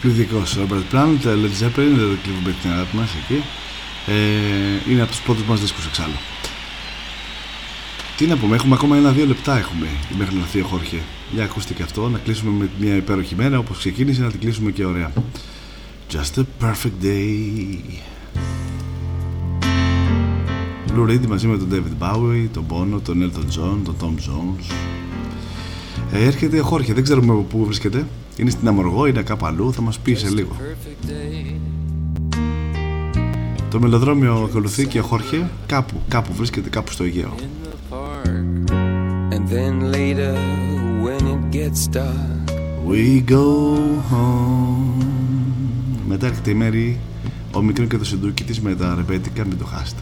Εκπληκτικό Robert Plant, Led Zeppelin, δεν το κλείνουμε την αγάπη μας εκεί. Ε, είναι από τους πρώτους μας δίσκους εξάλλου. Τι να πούμε, έχουμε ακόμα ένα-δύο λεπτά έχουμε μέχρι να έρθει ο Χόρχε. Για ακούστε και αυτό, να κλείσουμε με μια υπέροχη μέρα όπως ξεκίνησε, να την κλείσουμε και ωραία. Just a perfect day. Lou Reed μαζί με τον David Bowie, τον Bono, τον Elton John, τον Tom Jones. Ε, έρχεται ο Χόρχε, δεν ξέρουμε από πού βρίσκεται. Είναι στην Αμοργό, είναι κάπου αλλού, θα μας πει σε λίγο. Το μελοδρόμιο ακολουθεί και ο Χόρχε κάπου, κάπου βρίσκεται κάπου στο Αιγαίο. And then later, when it gets dark, We go home. Μετά έρχεται η μέρη, ο μικρό και το συντούκι της με τα ρεμπέτικα, μην το χάσετε.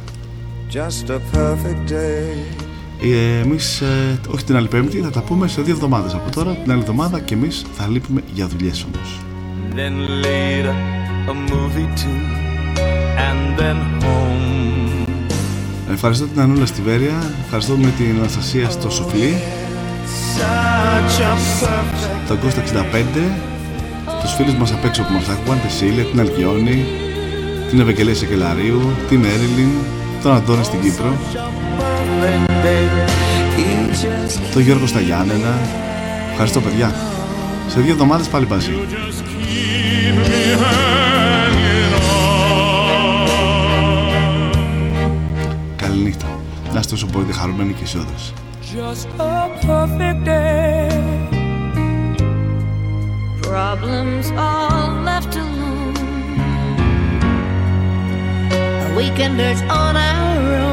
just a perfect day. Ε, εμείς, ε, όχι την άλλη Πέμπτη, θα τα πούμε σε δύο εβδομάδες από τώρα. Την άλλη εβδομάδα και εμείς θα λείπουμε για δουλειές όμως. Then later a movie too, and then home. Ευχαριστώ την Ανούλα Στιβέρια, ευχαριστώ με την Αναστασία στο Σοφλί, Such a perfect τον Κώστα 65, τους φίλους μας απ' έξω που μας άκουγαν, τη Σίλια, την Αλκιόνη, την Ευεκελία Σεκελαρίου, την Έριλιν, τον Αντώνη στην Κύπρο, perfect day. He just τον Γιώργο στα Γιάννενα. Ευχαριστώ παιδιά. Σε δύο εβδομάδες πάλι μαζί. Καληνύχτα. Να είστε όσο μπορείτε χαρούμενοι και αισιόδοξοι. just a perfect day. Problems all left alone. A weekenders on our own.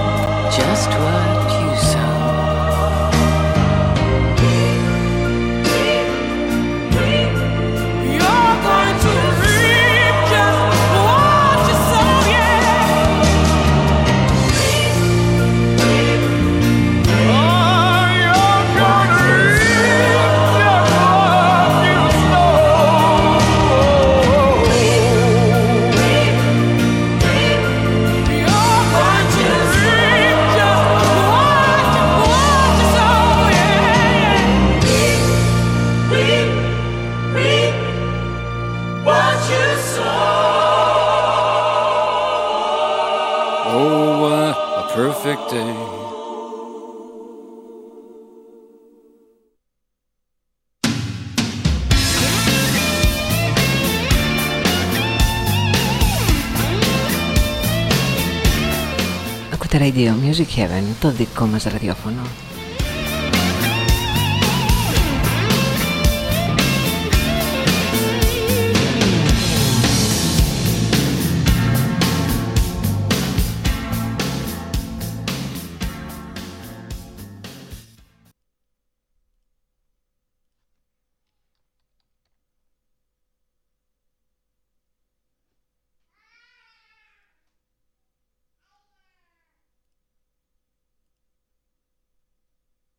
a perfect day. Ακούτε Radio Music Heaven, το δικό μας ραδιόφωνο.